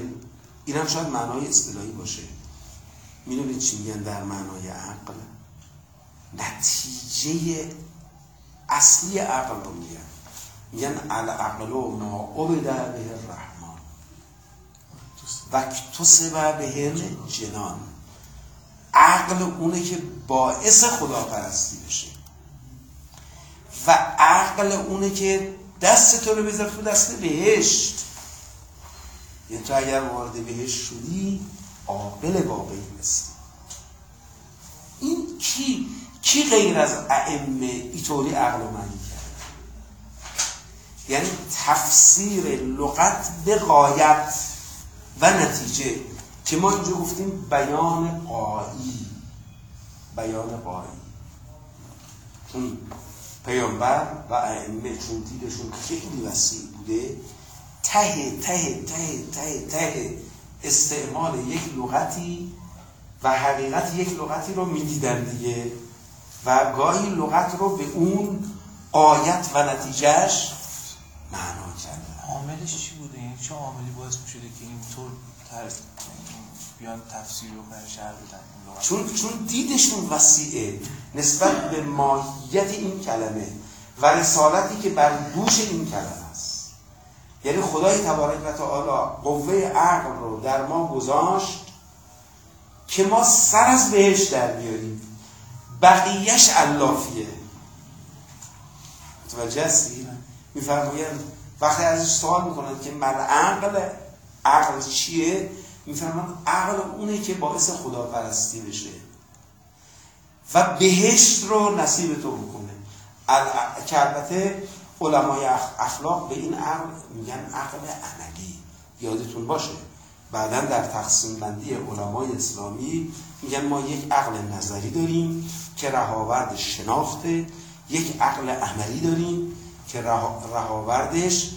[SPEAKER 1] این هم شاید معنای اصطلاحی باشه. می‌دونید چی میگن در معنای عقل؟ نتیجه اصلی عقل رو میگن. میگن العقل ما عبد به الرحمن. و اکتسب به جنان. عقل اونه که باعث خداپرستی بشه. و عقل اونه که دست تو رو بذار تو دست بهشت. یعنی تو اگر وارد بهشت شدی عاقل واقعی هستی. این کی کی غیر از ائمه اینطوری عقل و معنی کرد؟ یعنی تفسیر لغت به غایت و نتیجه که ما اینجا گفتیم بیان قایی. بیان قایی. چون پیامبر و ائمه چون دیدشون خیلی وسیع بوده ته ته ته ته ته استعمال یک لغتی و حقیقت یک لغتی رو می‌دیدن دیگه و گاهی لغت رو به اون آیت و نتیجهش معنا
[SPEAKER 2] عاملش چی بوده؟ این چه عاملی باعث می‌شده که اینطور بیان تفسیر بکنن شهر بدن.
[SPEAKER 1] چون چون دیدشون وسیعه. نسبت به ماهیت این کلمه و رسالتی که بر دوش این کلمه است. یعنی خدای تبارک و تعالی قوه عقل رو در ما گذاشت که ما سر از بهش در بیاریم. بقیهش علافیه. متوجه هستی؟ میفرمایند وقتی ازش سوال می‌کنند که مل عقل عقل چیه؟ میفرمایند عقل اونه که باعث خداپرستی بشه. و بهشت رو نصیب تو بکنه. که البته علمای اخ- اخلاق به این عقل میگن عقل عملی یادتون باشه. بعدا در تقسیم بندی علمای اسلامی میگن ما یک عقل نظری داریم که رهاورد شناخته یک عقل عملی داریم که رها- رهاوردش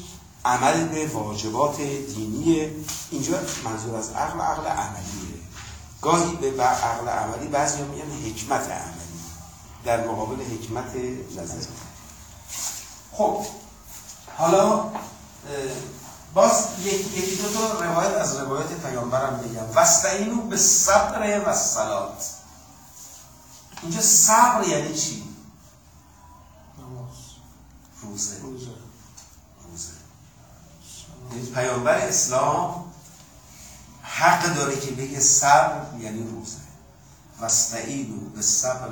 [SPEAKER 1] عمل به واجبات دینی اینجا منظور از عقل عقل عملیه. گاهی به عقل عملی بعضی میگن حکمت عملی. در مقابل حکمت نظری خب حالا باز یک- یکی دو تا روایت از روایت پیامبرم بگم وستعینو به صبر و سلات اینجا صبر یعنی چی؟ روزه.
[SPEAKER 3] روزه.
[SPEAKER 1] یعنی پیامبر اسلام حق داره که بگه صبر یعنی روزه. وستعینو به صبر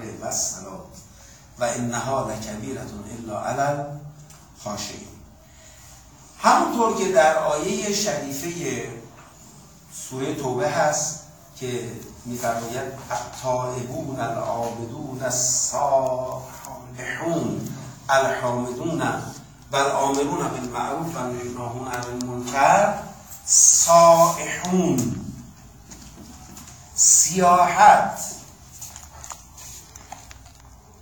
[SPEAKER 1] و انها لکبیرتون الا علل خاشعین همونطور که در آیه شریفه سوره توبه هست که میفرماید التائبون العابدون الصالحون. الحامدون و الامرون بالمعروف و الناهون عن المنکر سائحون سیاحت.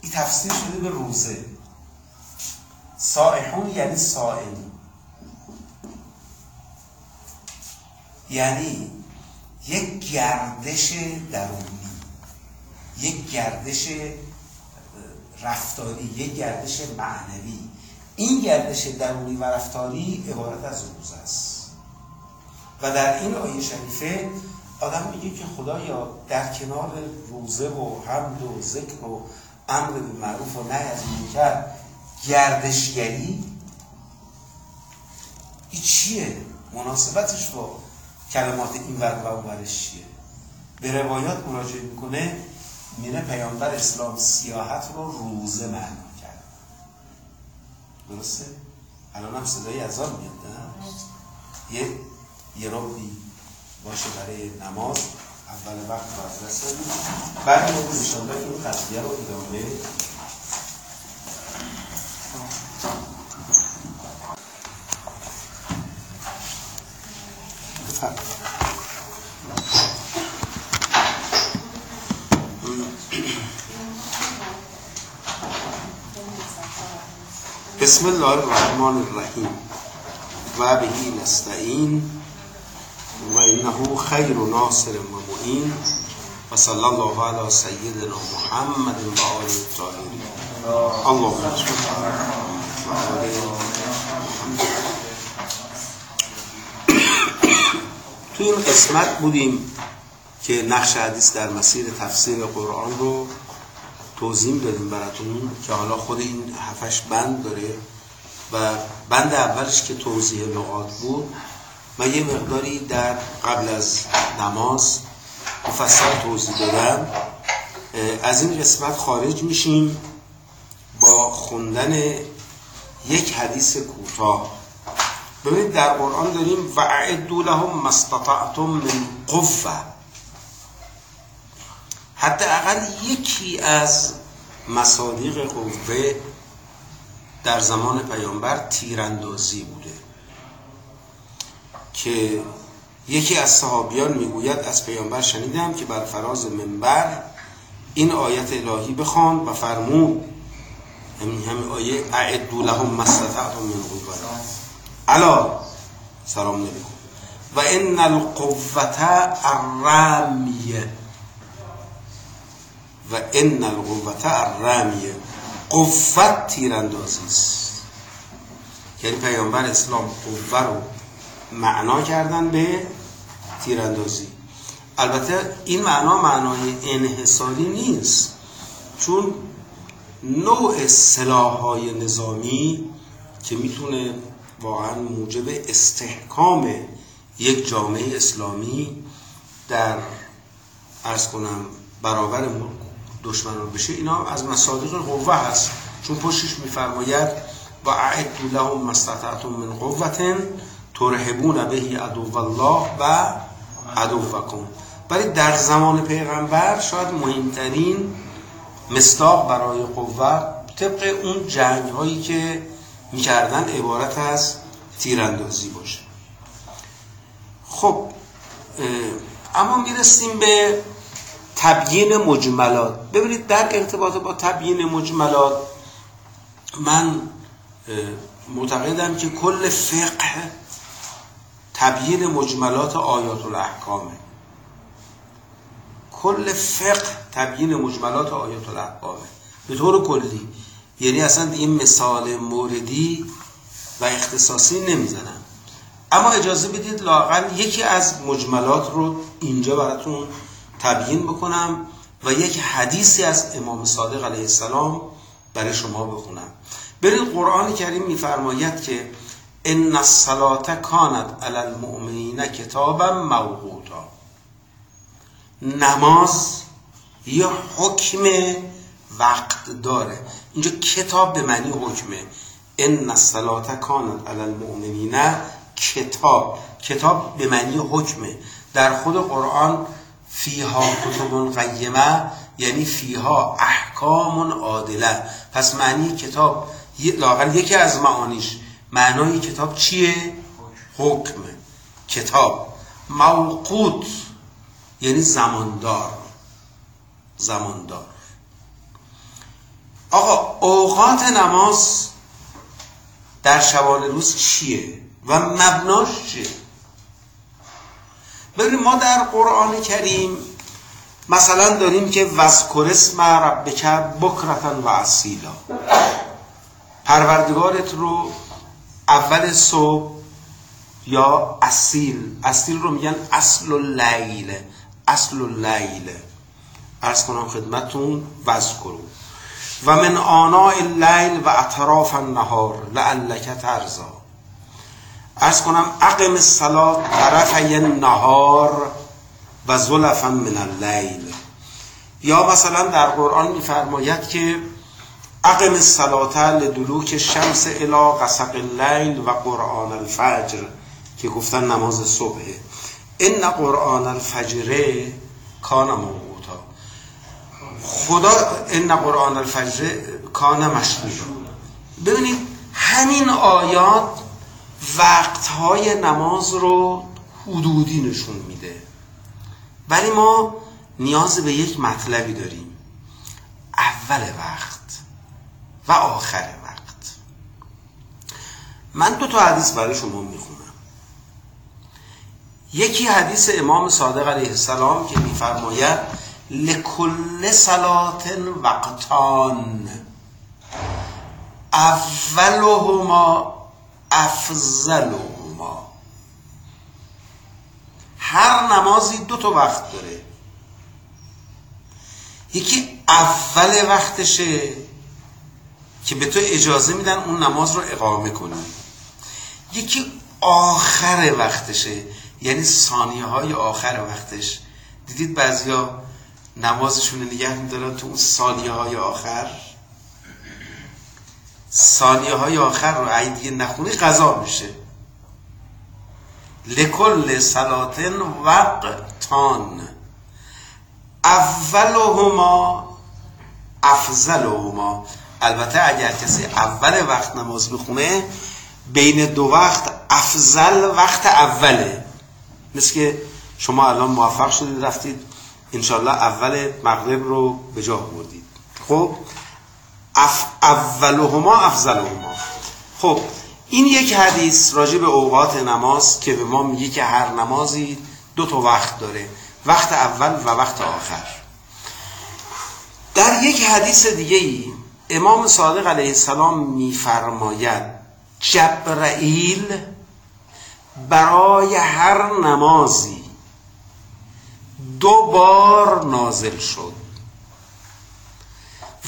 [SPEAKER 1] این تفسیر شده به روزه. سائحون یعنی سائل یعنی یک گردش درونی. یک گردش رفتاری یک گردش معنوی. این گردش درونی و رفتاری عبارت از روزه است. و در این آیه شریفه آدم میگه که خدایا در کنار روزه و حمد و ذکر و امر به معروف و نهی از منکر گردشگری این چیه؟ مناسبتش با کلمات این و اون چیه؟ به روایات مراجعه می‌کنه میره پیامبر اسلام سیاحت رو روزه معنا کرد درسته؟ الان هم صدای اذان میاد نه؟ یه یه ربی باشه برای نماز اول وقت رو بدیم بعد ما انشاءالله این قضیه رو ادامه بسم الله الرحمن الرحیم. و بهی نستعین و انه خیر ناصر و معین. و صلی الله علی سیدنا محمد و آل الطاهرین. آل تو این قسمت بودیم که نقش حدیث در مسیر تفسیر قرآن رو توضیح دادیم براتون که حالا خود این هفتش بند داره و بند اولش که توضیح لغات بود من یه مقداری در قبل از نماز مفصل توضیح دادم. از این قسمت خارج میشیم با خوندن یک حدیث کوتاه. ببینید در قرآن داریم و اعدوا لهم ما استطعتم من قوه حداقل یکی از مصادیق قوه در زمان پیامبر تیراندازی بوده که یکی از صحابیان می‌گوید از پیامبر شنیدم که بر فراز منبر این آیت الهی بخوان و فرمود همین همین آیه اعدوا لهم ما استطعتم من قوه الا سلام نبی و ان القوه الرمیه و ان القوت الرمیه قوت تیراندازی است. یعنی پیامبر اسلام قوه رو معنا کردن به تیراندازی. البته این معنا معنای انحصاری نیست چون نوع سلاح های نظامی که می‌تونه واقعا موجب استحکام یک جامعه اسلامی در ارز کنم برابر دشمنان بشه اینا از مصادیق قوه هست. چون پشتش میفرماید و اعدوا لهم ما استطعتم من قوة ترهبون بهی عدو الله و عدوکم ولی در زمان پیغمبر شاید مهمترین مصداق برای قوه طبق اون جنگ هایی که می‌کردن عبارت از تیراندازی باشه. خب اما می‌رسیم به تبیین مجملات. ببینید در ارتباط با تبیین مجملات من معتقدم که کل فقه تبیین مجملات آیات الاحکامه کل فقه تبیین مجملات آیات الاحکامه به طور کلی یعنی اصلا این مثال موردی و اختصاصی نمی‌زنم. اما اجازه بدید لاقل یکی از مجملات رو اینجا براتون تبیین بکنم و یک حدیثی از امام صادق علیه السلام برای شما بخونم. برید قرآن کریم میفرماید که ان الصلاه کانت علی المؤمنین کتابا موقوتا. نماز یه حکم وقت داره. اینجا کتاب به معنی حکمه. ان الصلاه کانت علی المؤمنین کتاب. کتاب به معنی حکمه. در خود قرآن فیها کتب قیمه یعنی فیها احکام عادله. پس معنی کتاب لاقل یکی از معانیش معنای کتاب چیه؟ حکمه کتاب. موقوت یعنی زماندار. زماندار. آقا اوقات نماز در شبان روز چیه و مبناش چیه؟ ببینیم ما در قرآن کریم مثلا داریم که وذکر اسم ربک بکرتن و اصیلا. پروردگارت رو اول صبح یا اصیل اصیل رو میگن اصل اللیل اصل اللیل. ارز کنم خدمتون وذکرو و من آناء اللیل و اطراف النهار لعلک ترزا ارز کنم اقم الصلاة طرفی النهار و زلفا من اللیل. یا مثلا در قرآن میفرماید که اقم الصلاة لدلوک شمس الى غسق اللیل و قرآن الفجر که گفتن نماز صبحه. ان قرآن الفجر کان موقوتا خدا ان قرآن الفجر کان مشهودا ببینید همین آیات وقتهای نماز رو حدودی نشون میده. ولی ما نیاز به یک مطلبی داریم. اول وقت و آخر وقت. من دو تا حدیث برای شما می‌خونم. یکی حدیث امام صادق علیه السلام که میفرماید لکل صلات وقتان. اولهما افضلهما هر نمازی دو تا وقت داره. یکی اول وقتشه که به تو اجازه میدن اون نماز رو اقامه کنی. یکی آخر وقتشه یعنی ثانیه های آخر وقتش. دیدید بعضیا نمازشون نگه میدارن تو اون ثانیه های آخر؟ ثانیه های آخر رو اگه دیگه نخونی قضا میشه. لکل سلاتن وقتان. اولهما افضلهما. البته اگر کسی اول وقت نماز بخونه بین دو وقت افضل وقت اوله. مثل که شما الان موفق شدید رفتید. انشالله اول مغرب رو به جا بردید. خب؟ اف اولهما افضلهما. خب این یک حدیث راجع به اوقات نماز که به ما میگه که هر نمازی دو تا وقت داره وقت اول و وقت آخر. در یک حدیث دیگه ای امام صادق علیه السلام میفرماید جبرائیل برای هر نمازی دو بار نازل شد.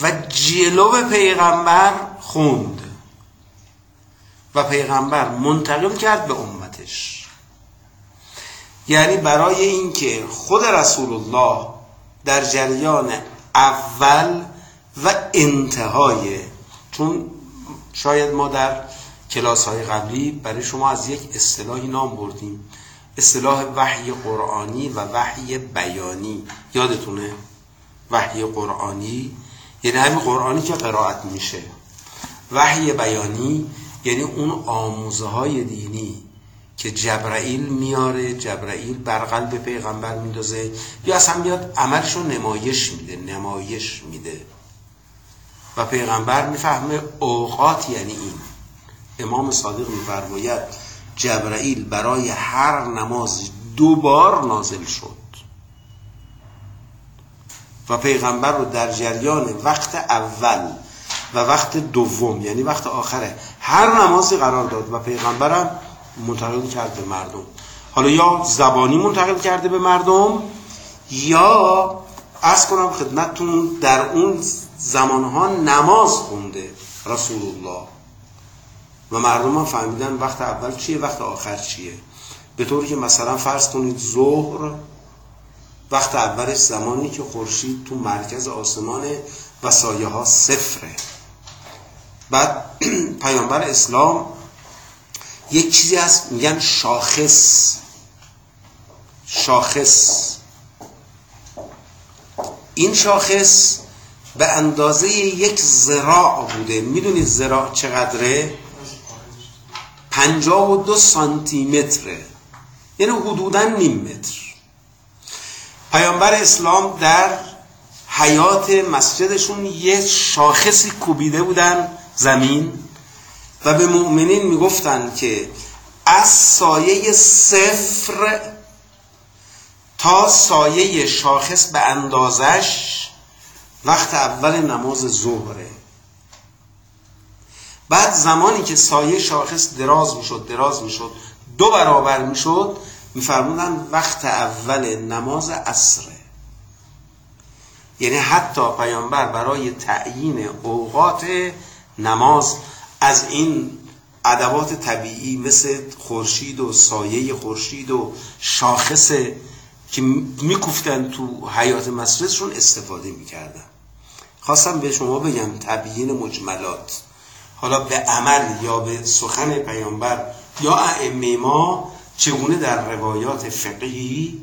[SPEAKER 1] و جلو پیغمبر خوند. و پیغمبر منتقل کرد به امتش. یعنی برای اینکه خود رسول الله در جریان اول و انتهای چون شاید ما در کلاس های قبلی برای شما از یک اصطلاحی نام بردیم. اصطلاح وحی قرآنی و وحی بیانی. یادتونه؟ وحی قرآنی یعنی همین قرآنی که قرائت میشه. وحی بیانی یعنی اون آموزه های دینی که جبرائیل میاره جبرائیل بر قلب پیغمبر میندازه یا اصلا میاد عملش رو نمایش میده نمایش میده. و پیغمبر می‌فهمه اوقات یعنی این. امام صادق میفرماید جبرائیل برای هر نماز دو بار نازل شد. و پیغمبر رو در جریان وقت اول و وقت دوم یعنی وقت آخره هر نمازی قرار داد و پیغمبرم منتقل کرد به مردم. حالا یا زبانی منتقل کرده به مردم یا از کنم خدمتتون در اون زمانها نماز خونده رسول الله و مردم هم فهمیدن وقت اول چیه وقت آخر چیه. به طوری که مثلا فرض کنید ظهر وقت اولش زمانی که خورشید تو مرکز آسمانه و سایه ها صفره. بعد پیامبر اسلام یک چیزی هست میگن شاخص. شاخص. این شاخص به اندازه یک زراع بوده. می‌دونید زراع چقدره؟ پنجاه و دو سانتی متره. یعنی حدودا نیم متر. پیامبر اسلام در حیات مسجدشون یه شاخصی کوبیده بودن زمین و به مؤمنین می‌گفتن که از سایه صفر تا سایه شاخص به اندازش وقت اول نماز ظهره. بعد زمانی که سایه شاخص دراز می‌شد دراز می‌شد دو برابر می‌شد میفرمودن وقت اول نماز عصره. یعنی حتی پیامبر برای تعیین اوقات نماز از این ادوات طبیعی مثل خورشید و سایه خورشید و شاخص که میکوفتن تو حیات مسجدشون استفاده می‌کردن. خواستم به شما بگم تبیین مجملات. حالا به عمل یا به سخن پیامبر یا ائمه ما چگونه در روایات فقهی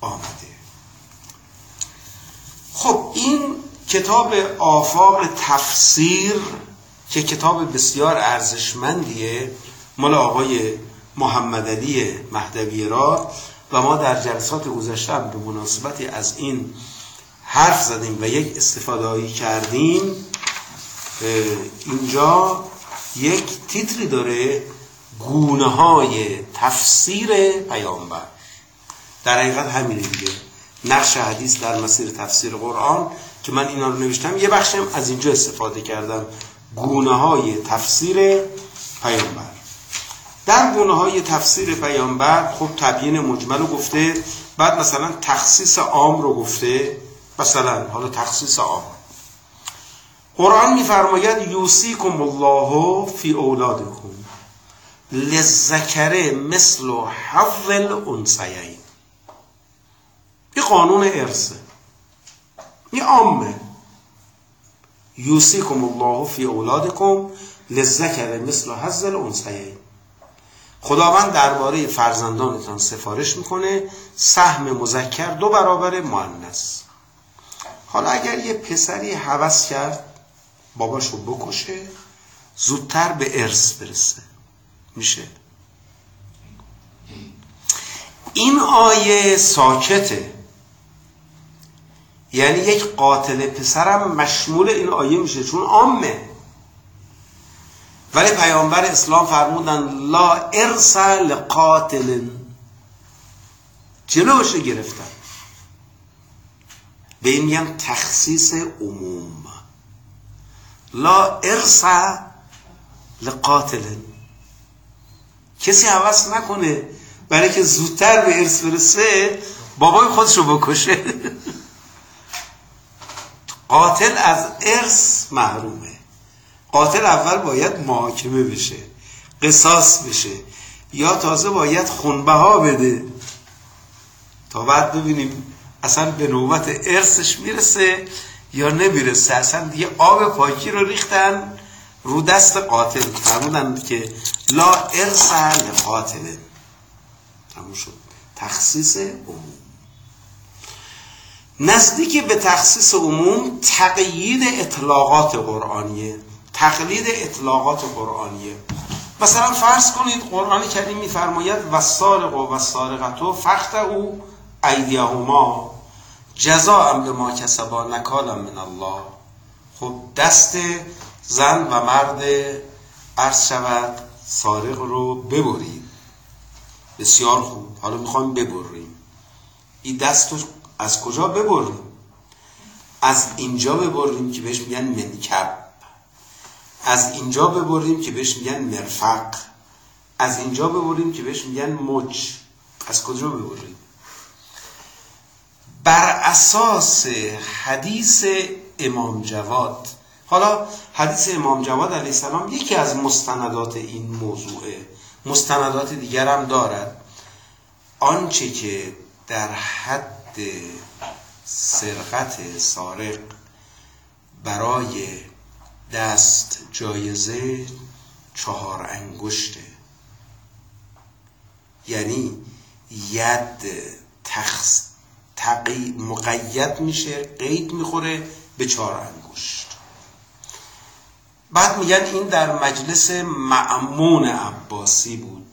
[SPEAKER 1] آمده؟ خب این کتاب آفاق تفسیر که کتاب بسیار ارزشمندیه مال آقای محمد علی مهدوی را و ما در جلسات گذشته به مناسبتی از این حرف زدیم و یک استفاده کردیم. اینجا یک تیتری داره گونه های تفسیر پیامبر. در حقیقت همینه دیگه. نقش حدیث در مسیر تفسیر قرآن که من اینا رو نوشتم یه بخشم از اینجا استفاده کردم. گونه های تفسیر پیامبر. در گونه های تفسیر پیامبر خب تبیین مجمل رو گفته بعد مثلا تخصیص عام رو گفته. مثلا حالا تخصیص عام. قرآن میفرماید یوسیکم الله فی اولادکم. لذکره مثل حول انسیین این قانون ارثه. این عامه. یوسیکم الله فی اولادکم لذکره مثل حظ الانسیین خداوند درباره فرزندانتان سفارش می‌کنه سهم مذکر دو برابر مؤنث. حالا اگر یه پسری هوس کرد باباشو بکشه زودتر به ارث برسه. میشه. این آیه ساکته. یعنی یک قاتل پسرم مشمول این آیه میشه چون عامه. ولی پیامبر اسلام فرمودن لا ارث لقاتل. جلوش گرفتن. به این میگن تخصیص عموم. لا ارث لقاتل. کسی حوض نکنه. برای که زودتر به ارث برسه بابای خودش رو بکشه. قاتل از ارث محرومه. قاتل اول باید محاکمه بشه قصاص بشه یا تازه باید خونبها بده. تا بعد ببینیم اصلا به نوبت ارثش می‌رسه یا نمی‌رسه. اصلا دیگه آب پاکی رو ریختن. رو دست قاتل. فرمودن که لا ارث لقاتل. تموم شد. تخصیص عموم. نزدیک به تخصیص عموم تقیید اطلاقات قرآنیه. تقلید اطلاقات قرآنیه. مثلا فرض کنید قرآن کریم میفرماید و سارق و سارقتو فخت او ایدیهما جزا به ما کسبا نکالم من الله. خب دست زن و مرد عرض شود سارق رو ببرید بسیار خوب. حالا می‌خوایم ببریم. این دست رو از کجا ببریم؟ از اینجا ببریم که بهش میگن منکب. از اینجا ببریم که بهش میگن مرفق. از اینجا ببریم که بهش میگن مچ. از کجا ببریم؟ بر اساس حدیث امام جواد حالا حدیث امام جواد علیه السلام یکی از مستندات این موضوعه. مستندات دیگر هم دارد. آنچه که در حد سرقت سارق برای دست جایزه چهار انگشته. یعنی ید تقی مقید میشه قید می‌خوره به چهار انگشت. بعد میگن این در مجلس معمون عباسی بود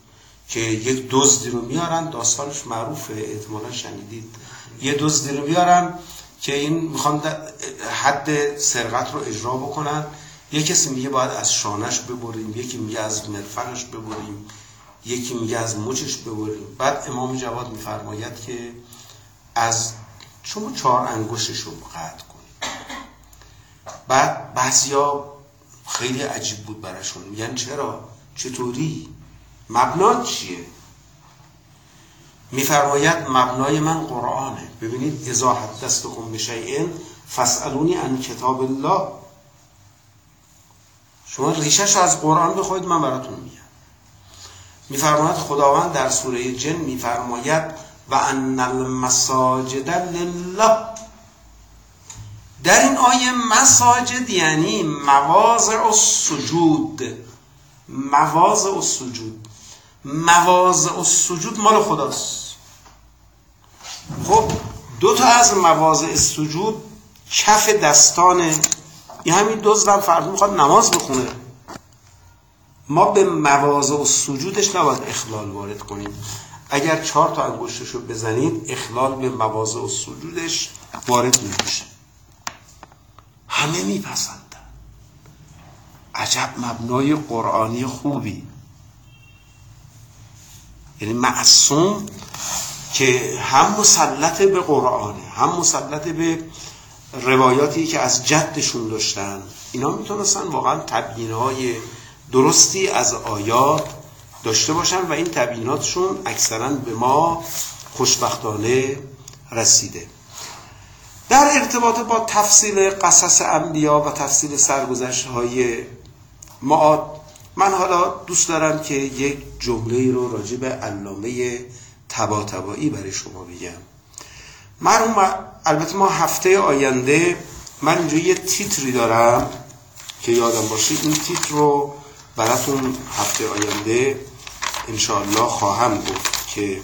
[SPEAKER 1] که یک دزدی رو میارن داستانش معروفه احتمالا شنیدید. یه دزدی رو میارن که این می‌خوان حد سرقت رو اجرا بکنن. یه کسی میگه باید از شانش ببریم یکی میگه از مرفقش ببریم یکی میگه از مچش ببریم. بعد امام جواد میفرماید که از شما چهار انگشتش رو قطع کنید. بعد بعضیا خیلی عجیب بود براشون. میگن چرا؟ چطوری؟ مبنا چیه؟ میفرماید مبنای من قرآنه. ببینید اذا حدثتكم بشیء فاسالونی عن کتاب الله. شما ریشش از قرآن بخواید من براتون میگم. میفرماید خداوند در سوره جن میفرماید و ان المساجد لله. در این آیه مساجد یعنی مواضع السجود. مواضع السجود. مواضع السجود مال خداست. خب دو تا از مواضع السجود کف دستان این همین دزدم فرض می‌خواد نماز بخونه. ما به مواضع و سجودش نباید اخلال وارد کنیم. اگر چهار تا انگشتش رو بزنید اخلال به مواضع و سجودش وارد میشه همه میپسندن. عجب مبنای قرآنی خوبی. یعنی معصوم که هم مسلط به قرآنه هم مسلط به روایاتی که از جدشون داشتن. اینا می‌تونستن واقعا تبیین های درستی از آیات داشته باشن و این تبییناتشون اکثرا به ما خوشبختانه رسیده. در ارتباط با تفصیل قصص انبیا و تفصیل سرگذشت های معاد من حالا دوست دارم که یک جمله رو راجع به علامه تباتبایی برای شما بگم. مرحوم البته ما هفته آینده من اینجا یه تیتری دارم که یادم باشه این تیتر رو براتون هفته آینده انشاءالله خواهم گفت که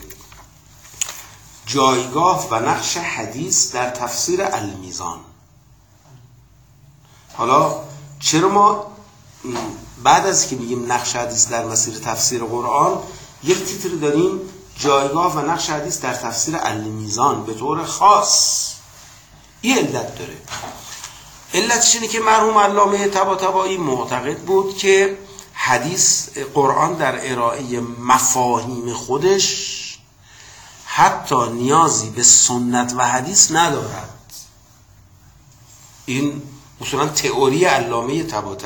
[SPEAKER 1] جایگاه و نقش حدیث در تفسیر المیزان. حالا چرا ما بعد از که میگیم نقش حدیث در مسیر تفسیر قرآن یک تیتر داریم جایگاه و نقش حدیث در تفسیر المیزان به طور خاص. این علت داره. علتش اینه که مرحوم علامه تبا معتقد بود که حدیث قرآن در ارائه مفاهیم خودش حتی نیازی به سنت و حدیث ندارد. این اصولا تئوری علامه تبا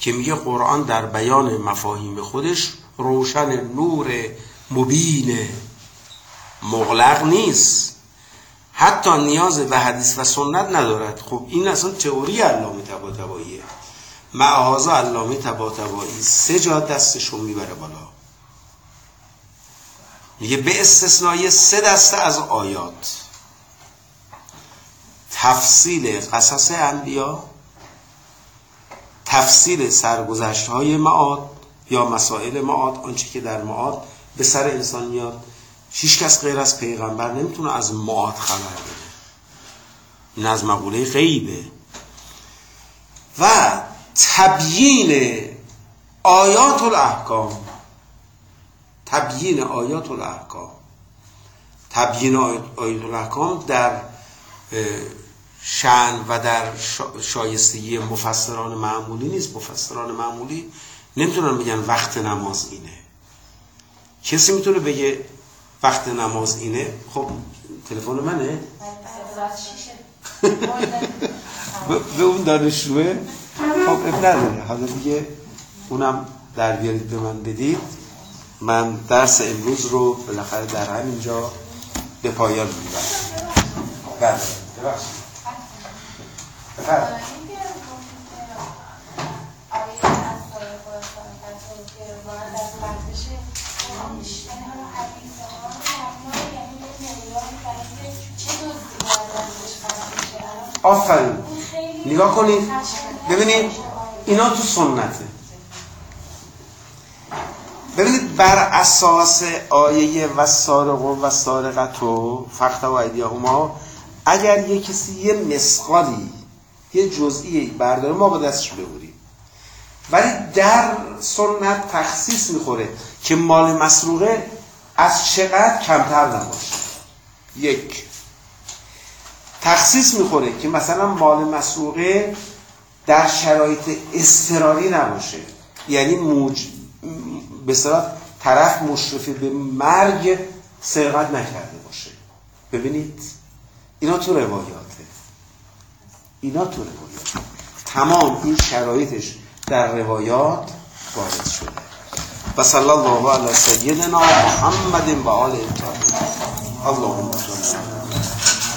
[SPEAKER 1] که میگه قرآن در بیان مفاهیم خودش روشن نور مبینه مغلق نیست. حتی نیاز به حدیث و سنت ندارد. خب این اصلا تئوری علامه طباطباییه معاذ علامه طباطبایی سه جا دستشون می‌بره بالا. میگه به استثنای سه دسته از آیات. تفصیل قصص انبیا تفصیل سرگذشت های معاد یا مسائل معاد آنچه که در معاد به سر انسان میاد. هیچ کس غیر از پیغمبر نمی‌تونه از معاد خبر بده. این از مقوله غیبه. و تبیین آیات الاحکام تبیین آیات الاحکام تبیین آیات الاحکام در شن و در شایستگی مفسران معمولی نیست. مفسران معمولی نمی‌تونن بگن وقت نماز اینه. کسی می‌تونه بگه وقت نماز اینه؟ خب تلفن منه. به اون دانشجوه؟ خب اب نداره. حالا دیگه اونم در بیارید به من بدید. من درس امروز رو بالاخره در همینجا به پایان می‌برم بله ببخشید. آفرین. نگاه کنید. ببینید اینا تو سنته. ببینید بر اساس آیه و سارق و سارقت و فقط و ایدیهما اگر یه کسی یه مسقالی یه جزئی برداره ما با دستش ببریم. ولی در سنت تخصیص می‌خوره که مال مسروقه از چقدر کمتر نباشه. یک. تخصیص می‌خوره که مثلا مال مسروقه در شرایط اضطراری نباشه. یعنی موج به طرف مشرفی به مرگ سرقت نکرده باشه. ببینید اینا تو روایاته. اینا تو روایات تمام این شرایطش در روایات وارد شده. و صلی الله علی سیدنا محمد و آل اللهم صل